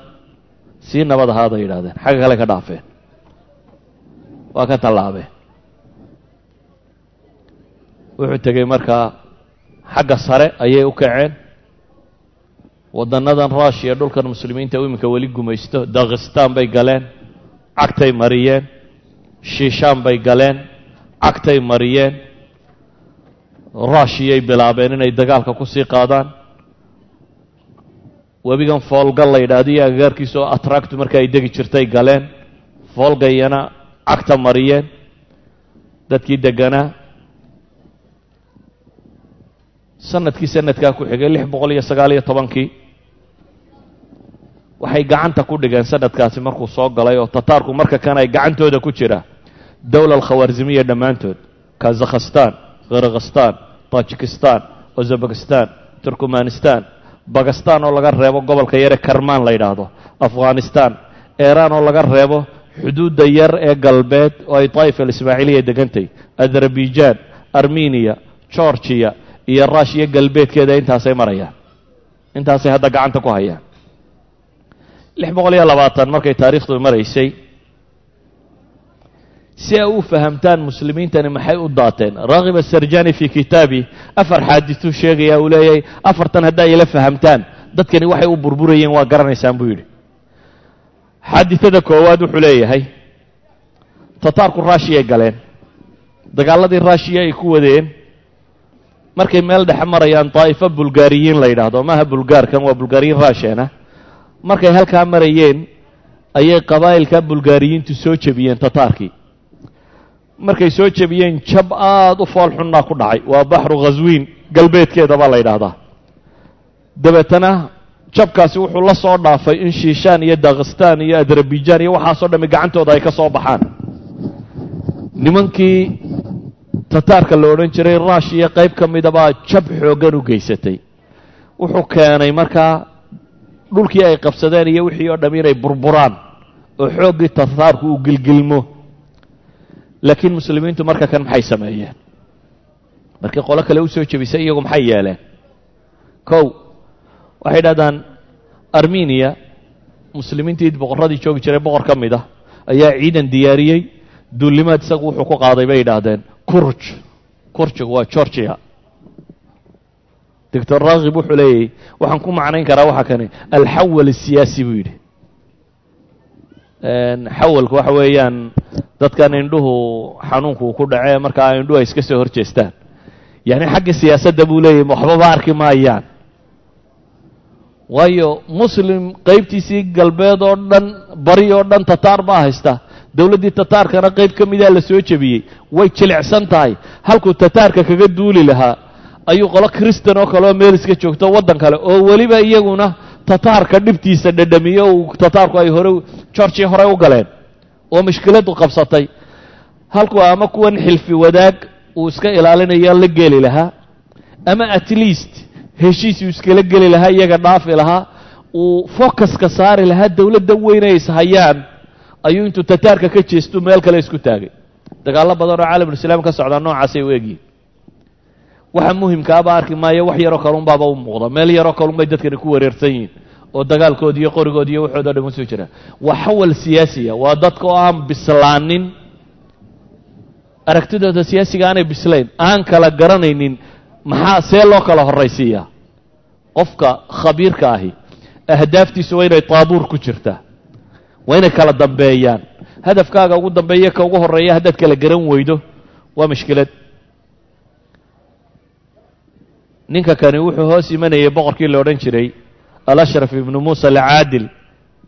Sii nabad ahaaday yidhahdeen xagga kale ka dhaafeen. Waa ka tallaabeen. Wuxuu tegey markaa xagga sare ayay u kaceen. Waddannadan rushia dhulkan muslimiinta iminka weli gumaysto dakhistaan bay galeen cagtay mariyeen shiishaan bay galeen cagtay mariyeen rushiyay bilaabeen inay dagaalka ku sii qaadaan. Webigan foolgal la yidhaahdo iyo agagaarkiisa oo atractu marka ay degi jirtay galeen. Foolgayana cagta mariyeen dadkii deganaa sannadkii sanadkaa ku xigay lix boqol iyo sagaal iyo tobankii. Waxay gacanta ku dhigeen sanadkaasi markuu soo galay oo tataarku marka kan ay gacantooda ku jira dowla alkhawarzimiya dhammaantood kazakhstan khirgistan tajikistan uzabekistan turkmanistan bakistan oo laga reebo gobolka yare karmaan la yidhaahdo afghanistan iiraan oo laga reebo xuduudda yar ee galbeed oo ay daa'ifa alismaaciiliya degantay azerbaijan armeniya georgiya iyo rushiya galbeedkeeda intaasay marayaan intaasay hadda gacanta ku hayaan lix boqol iyo labaatan markay taariikhdu maraysay si ay u fahamtaan muslimiintani maxay u daateen? Raakib asarjani fii kitaabi afar xaadisuu sheegaya uu leeyahay afartan haddaa ila fahamtaan dadkani waxay u burburayeen waa garanaysaan buu yidhi. Xaadisada koowaad wuxuu leeyahay tataarku rushiyay galeen. Dagaaladii rushiya ay ku wadeen markay meel dhexe marayaan daa'ifo bulgaariyiin la yidhaahdo maaha bulgaarkan waa bulgaariyiin rushiyana markay halkaa marayeen ayay qabaa'ilka bulgaariyiintu soo jebiyeen tataarkii markay soo jebiyeen jab aada u fool xunnaa ku dhacay. Waa baxru khaswiin galbeedkeeda baa la yidhaahdaa. Dabeetana jabkaasi wuxuu la soo dhaafay in shiishaan iyo dakhistaan iyo azerbaijan iyo waxaasoo dhammi gacantooda ay ka soo baxaan. Nimankii tataarka la odhan jiray rushiya qayb ka mida baa jab xooggan u geysatay. Wuxuu keenay markaa dhulkii ay qabsadeen iyo wixii oo dham inay burburaan oo xooggii tataarku uu gilgilmo laakiin muslimiintu marka kan maxay sameeyeen? Markii qolo kale u jebisay iyagu maxay yeeleen? Kow waxay dhahdaan armeniya muslimiintii boqorradii joogi jiray boqor ka mid ah ayaa ciidan diyaariyey. Duulimaad isagu wuxuu ku qaaday bay yidhaahdeen kurj. Kurjigu waa georgia. Doctor raakib wuxuu leeyahy waxaan ku macnayn karaa waxa kani alxawal asiyaasi buu yidhi. Xawalku waxa weeyaan dadkan indhuhu xanuunku uu ku dhacee markaa indhuhu ay iska soo hor jeestaan yacni xagga siyaasadda buu leeyahy waxbaba arki maayaan. Waayo muslim qaybtiisii galbeed oo dhan bari oo dhan tataar baa haysta. Dowladdii tataarkana qayb ka midaa la soo jebiyey. Way jilicsan tahay. Halkuu tataarka kaga duuli lahaa ayuu qolo kristan oo kale oo meel iska joogto waddan kale oo weliba iyaguna tataarka dhibtiisa dhadhamiyo uu tataarku ay hore georgia hore u galeen oo mushkiladu qabsatay. Halkuu ama kuwan xilfi wadaag uu iska ilaalinayo la geli lahaa ama at least heshiisuu iskala geli lahaa iyaga dhaafi lahaa uu focuska saari lahaa dowladda weyn ay ishayaan ayuu intuu tataarka ka jeestu meel kale isku taagay. Dagaallo badan oo caalamulislaam ka socdaa noocaasay u egyihin waxa muhimkaaba arki maayo wax yaroo kalunbaaba u muuqda meel yaroo kalunbay dadkani ku wareersan yihiin oo dagaalkoodi iyo qorigoodi iyo waxoodo dhan u soo jira waa xawal siyaasiya waa dadka oo aan bislaanin. Aragtidooda siyaasiga aanay bislayn aan kala garanaynin maxaa see loo kala horraysiiyaa qofka khabiirka ahi ahdaaftiisu waa inay taabuur ku jirtaa waa inay kala dambeeyaan. Hadafkaaga ugu dambeeya ka ugu horreeya haddaad kala garan weydo waa mushkilad ninka kani wuxuu hoos imanayay boqorkii la odhan jiray alashraf ibnu muusa alcaadil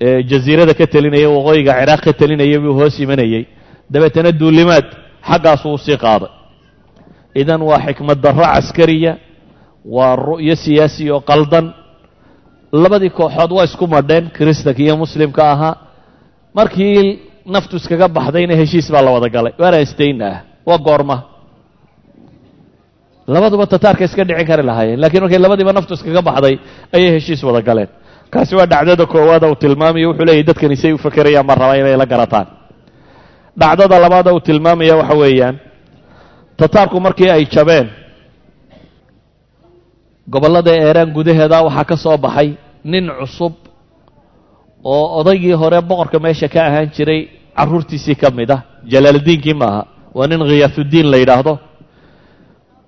ee jasiirada ka telinaya waqooyiga ciraaq ka telinaya buu hoos imanayey dabeetana duulimaad xaggaasuu u sii qaaday. Idan waa xikmad darro caskariya waa ru'yo siyaasi oo qaldan. Labadii kooxood waa isku madheen kiristanka iyo muslimka ahaa. Markii naftu iskaga baxdayna heshiis baa la wada galay. Waana istayna ah waa goorma labaduba tataarka iska dhicin kari lahaayeen lakiin markay labadiiba naftu iskaga baxday ayay heshiis wada galeen. Kaasi waa dhacdada koowaada uu tilmaamayo wuxuu leeyahy dadkani say u fakerayaan baan rabaa inay la garataan. Dhacdada labaada uu tilmaamaya waxa weeyaan tataarku markii ay jabeen gobollada eeraan gudaheeda waxaa ka soo baxay nin cusub oo odaygii hore boqorka meesha ka ahaan jiray carruurtiisii ka mid ah jalaaludiinkii maaha waa nin khiyaafuddiin la yidhaahdo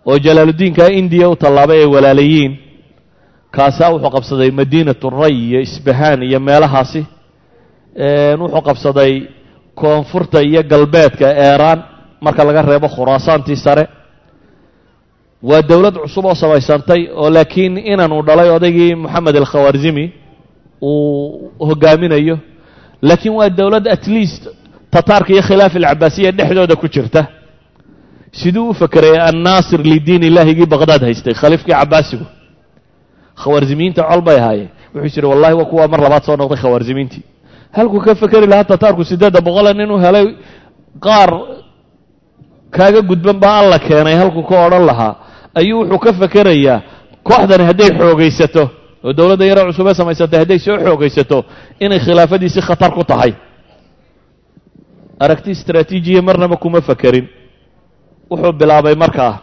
oo jalaaludiinka indiya u tallaabay ay walaalayiin kaasaa wuxuu qabsaday madiinatu ray iyo isbahaan iyo meelahaasi. Wuxuu qabsaday koonfurta iyo galbeedka eeraan marka laga reebo khuraasaantii sare. Waa dowlad cusub oo samaysantay oo laakiin inanuu dhalay odaygii moxamed alkhawarzimi uu hogaaminayo. Laakiin waa dowlad at least tataarka iyo khilaaf alcabaasiya dhexdooda ku jirta siduu u fakeraya annaasir lidiin illaahigii baqdaad haystay khaliifkii cabaasigu khawaarzimiinta col bay ahaayeen wuxuu is wallahi waa kuwaa mar labaad soo noqday khawaarzimiintii halkuu ka fekeri lahaa tataarku siddeedda boqolan inuu helay qaar kaaga gudban baa alla keenay halkuu ka odhan lahaa ayuu wuxuu ka fekerayaa kooxdani hadday xoogaysato oo dowladda yaro cusubee samaysatay hadday soo xoogaysato inay khilaafadiisi khatar ku tahay aragti istraatiijiya marnaba kuma fekerin wuxuu bilaabay markaa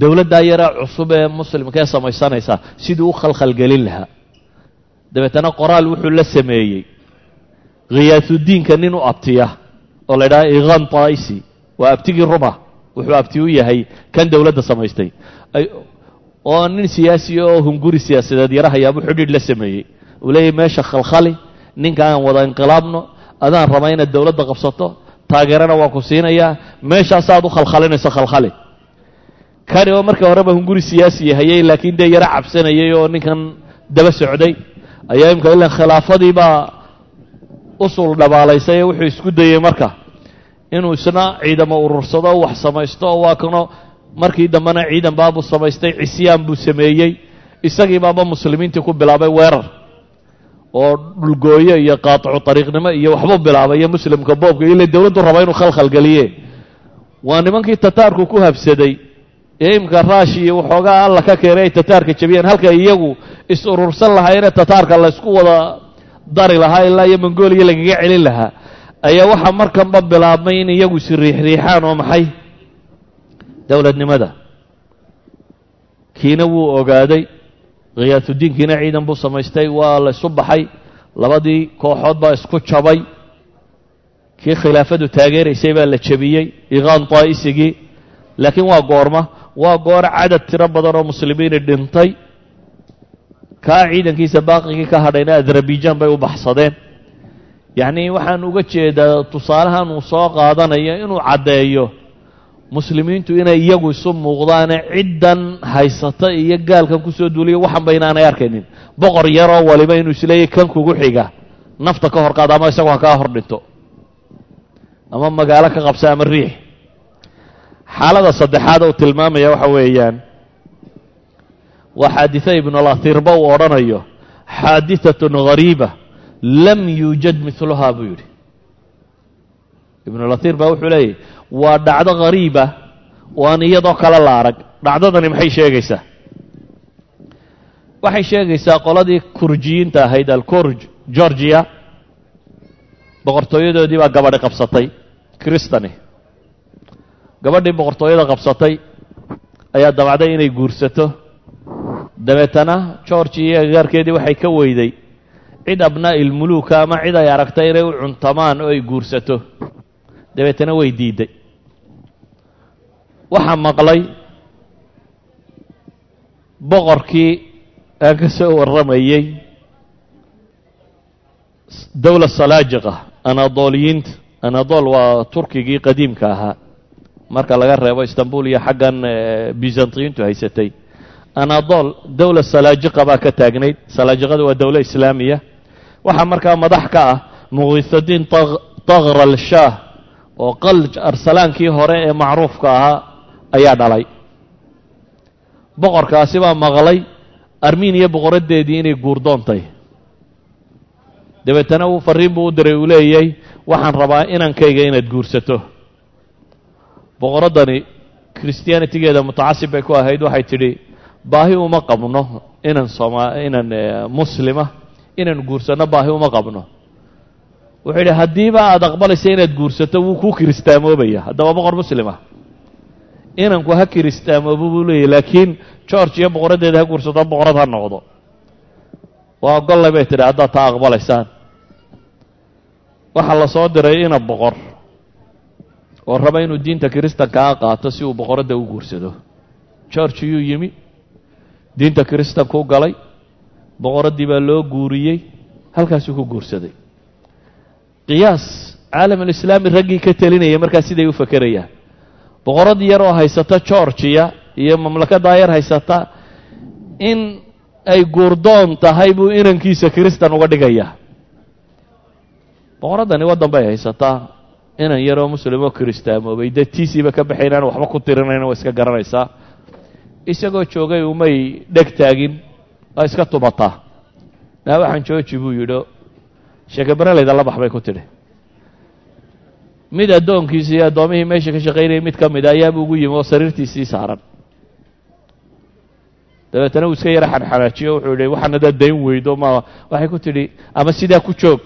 dowladdaa yara cusub ee muslimka ee samaysanaysa siduu u khalkhalgelin lahaa. Dabeetana qoraal wuxuu la sameeyey. Khiyaasudiinka nin u abtiya oo la ydhaha iqan taisi waa abtigii ruma wuxuu abti u yahay kan dowladda samaystay. Oo nin siyaasi oo hunguri siyaasadeed yarahayaabuu xidhiidh la sameeyey. Uu leeyahy meesha khalkhali ninka aan wada inqilaabno adaan rabaa inaad dowladda qabsato taageerana waan ku siinayaa meeshaasaad u khalkhalinayso khalkhali. Kani oo marka horeba hunguri siyaasi hayay laakiin dee yaro cabsanayay oo ninkan daba socday. Ayaa imka ilan khilaafadii baa usul dhabaalaysay ee wuxuu isku dayey marka. Inuu isna ciidamo urursado wax samaysto oo waa kano markii dambena ciidan baabuu samaystay cisyaan buu sameeyey. Isagii baaba muslimiintii ku bilaabay weerar oo dhulgooyo iyo qaaticu ariiqnimo iyo waxbuu bilaabay iyo muslimka boobka ila dowladdu raba inuu khalkhalgeliye waa nimankii tataarku ku habsaday ee imka raashi iyo waxoogaa alla ka keenay ay tataarka jabiyeen halka iyagu is urursan lahaayene tataarka laysku wada dari lahaa ilaa iyo mongolia lagaga celin lahaa ayaa waxaa markanba bilaabmay in iyagu is riixriixaan oo maxay? Dowladnimada kiina wuu ogaaday khiyaasudiinkiina ciidan buu samaystay waa la isu baxay. Labadii kooxood baa isku jabay. Kii khilaafadu taageeraysay baa la jebiyey iqaan taa'isigii laakiin waa goorma waa goor cadad tiro badan oo muslimiini dhintay. Kaa ciidankiisa baaqigii ka hadhayna adarabijaan bay u baxsadeen. Yacnii waxaan uga jeedaa tusaalahan uu soo qaadanayo inuu caddeeyo muslimiintu inay iyagu isu muuqdaane ciddan haysata iyo gaalkan ku soo duuliya waxan ba inaanay arkaynin. Boqor yaroo waliba inuu isleeyahy kan kugu xiga. Nafta ka hor qaada ama isagu ha kaa hor dhinto. Ama magaalo ka qabsa ama riix. Xaalada saddexaad uu tilmaamaya waxa weeyaan waa xaaditha ibnulathirba uu odhanayo xaaditatun ghariiba lam yuujad miluhaa buu yidhi. Ibnulathir baa wuxuu leeyahy waa dhacdo ghariiba oo iyadoo kale la arag dhacdadani maxay sheegaysaa? Waxay sheegaysaa qoladii kurjiyiinta ahayd alkurj georgia. Boqortooyadoodii baa gabadhi qabsatay kristani. Gabadhii boqortooyada qabsatay ayaa dabacday inay guursato. Dabeetana georgi iyo agaarkeedii waxay ka weyday. Cid abnaa'i ilmuluuka ama cid ay aragtay inay u cuntamaan oo ay guursato. Dabeetana way diidday waxaa maqlay boqorkii aan ka soo warramayey dowla salaajiqa anadooliyiinta anadol waa turkigii qadiimka ahaa. Marka laga reebo istanbul iyo xaggan byzantiyiintu haysatay. Anadol dowla salaajiqa baa ka taagnayd salaajiqada waa dowlo islaamiya. Waxaa markaa madax ka ah muqiisadiin takral shaah oo qalj arsalaankii hore ee macruufka ahaa ayaa dhalay. Boqorkaasi baa maqlay armeniya boqoraddeedii inay guurdoontay dabeetana uu fariin buu u diray uu leeyay waxaan rabaa inankayga inaad guursato. Boqoraddani christianitigeeda mutacasib bay ku ahayd waxay tidhi baahi uma qabno inan sooma inan muslima inaan guursanno baahi uma qabno. Wuxuu yidhi haddiiba aada aqbalaysa inaad guursato wuu kuu kiristaamoobaya haddaba boqor muslima inanku ha kiristaamoobo buu leeyahy laakiin george iyo boqoraddeeda ha guursato boqorad ha noqdo. Waa ogollay bay tidhi haddaad taa aqbalaysaan. Waxaa la diray ina boqor oo raba inuu diinta kiristankaa qaato si uu boqoradda u guursado. George yuu yimi diinta kiristankuu galay boqoraddii baa loo guuriyey halkaasuu ku guursaday. Qiyaas caalam alislaami raggii ka telinaya markaa siday u fakerayaan boqorad yar oo haysata georgiya iyo mamlakadaa yar haysata in ay guurdoon tahay buu inankiisa kiristan uga dhigayaa boqoraddani waddan bay haysataa inan yaroo muslimoo kiristaamoobay dee tiisiiba ka baxayn aan waxba ku tirinayna waa iska garanaysaa. Isagoo joogay umay dheg taagin waa iska tumataa naa waxaan jooji buu yidhi sheekabaraleyda la bax bay ku tidhi mid addoonkiisi iyo addoomihii meesha ka shaqaynayay mid ka mida ayaaba ugu yimi oo sariirtiisii saaran. Dabeetana uu iska yara xanxanaajiyo wuxuu yidhi waxaan hadaad dayn weydo ma waxay ku tidhi ama sidaa ku joog.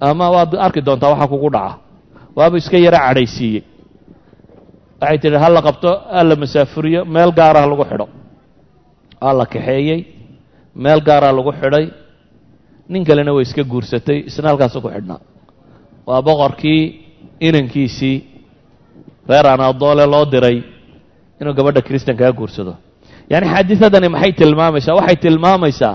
Ama waad arki doontaa waxa kugu dhaca. Waaba iska yara cadhaysiiyey. Waxay tidhi ha la qabto ha masaafuriyo meel gaarah lagu xidho. Waa la kaxeeyey meel gaaraa lagu xidhay. Nin kalena way iska guursatay isna halkaasu ku xidhnaa waa boqorkii inankiisii. Reer anadoole loo diray inuu gabadha kristankaa guursado. Yacni xaadisadani maxay tilmaamaysaa? Waxay tilmaamaysaa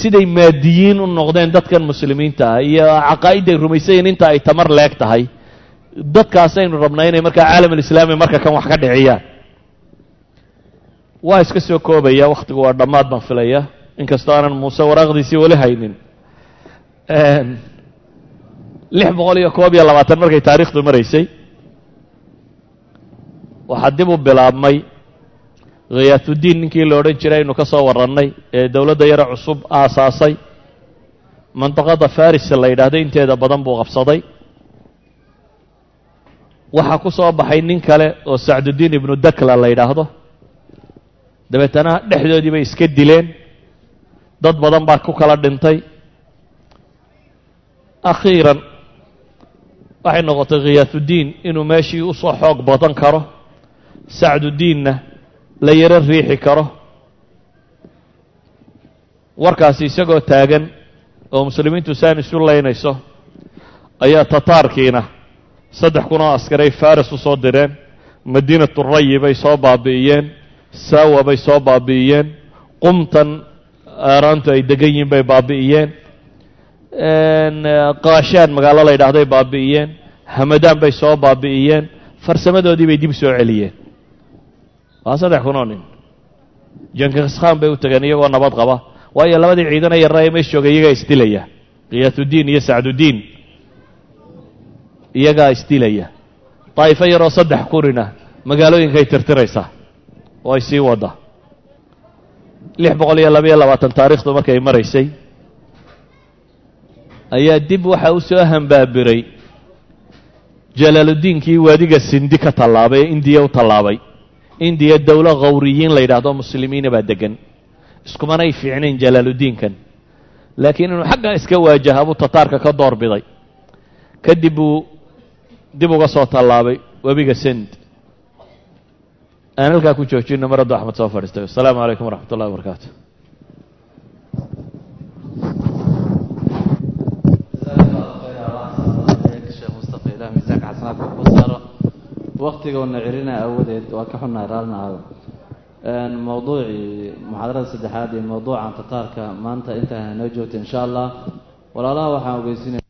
siday maadiyiin u noqdeen dadkan muslimiinta ah iyo caqaa'idday rumaysayin inta ay tamar leeg tahay. Dadkaasaynu rabnaa inay markaa caalam alislaami marka kan wax ka dhiciyaan waa iska soo koobaya wakhtigu waa dhammaad baan filaya inkastoo aanan muuse waraaqdiisii weli haynin lix boqol iyo koob iyo labaatan markay taariikhdu maraysay waxaa dib u bilaabmay khiyaatuddiin ninkii la odhan jiray aynu ka soo warrannay ee dowladda yare cusub aasaasay mandaqada faris la yidhaahdo inteeda badan buu qabsaday. Waxaa ku soo baxay nin kale oo sacduddiin ibnu dakla la yidhaahdo. Dabeetana dhexdoodii bay iska dileen. Dad badan baa ku kala dhintay. Akhiiran waxay noqotay khiyaatuddiin inuu meeshii u soo xoog badan karo sacduddiinna la yaro riixi karo. Warkaasi isagoo taagan oo muslimiintu saan isu laynayso ayaa tataarkiina saddex kun oo askaray faris u soo direen madiinatu rayi bay soo baabi'iyeen saawa bay soo baabi'iyeen qumtan aaraantu ay degan yihiin bay baabi'iyeen qaashaan magaalo la yidhaahday baabi'iyeen. Hamadaan bay soo baabi'iyeen. Farsamadoodii bay dib soo celiyeen. Waa saddex kun oo nin. Jankiskhan bay u tageen iyagoo nabad qaba. Waayo labadii ciidana yarra ee meesha joogay iyagaa isdilaya khiyaatuddiin iyo sacduddiin iyagaa isdilaya daa'ifo yaroo saddex kunina magaalooyinkay tirtiraysaa oo ay sii wadda lix boqol iyo labaiyo labaatan taariikhdu markay maraysay ayaa dib waxa u soo hambaabiray. Jalaaluddiinkii waadiga sindi ka tallaabay ee indiya u tallaabay. Indiya dowlo khawriyiin la yidhaahdo muslimiina baa degan iskumanay fiicnayn jalaaluddiinkan laakiin inuu xaggan iska waajaha buu tataarka ka door biday. Kadib buu dib uga soo tallaabay webiga send aan halkaa ku joojino mar axmed soo fadhiistay. Wasalaamu calaykum waraxmat ullahi wabarakaatu waktigoona celina awadeed waa ka xunnahay raalna aago mawduucii muxaadarada saddexaad iyo mawduucan tataarka maanta intaa noo joogta insha allah. Walaalaha waxaan ogeysinaya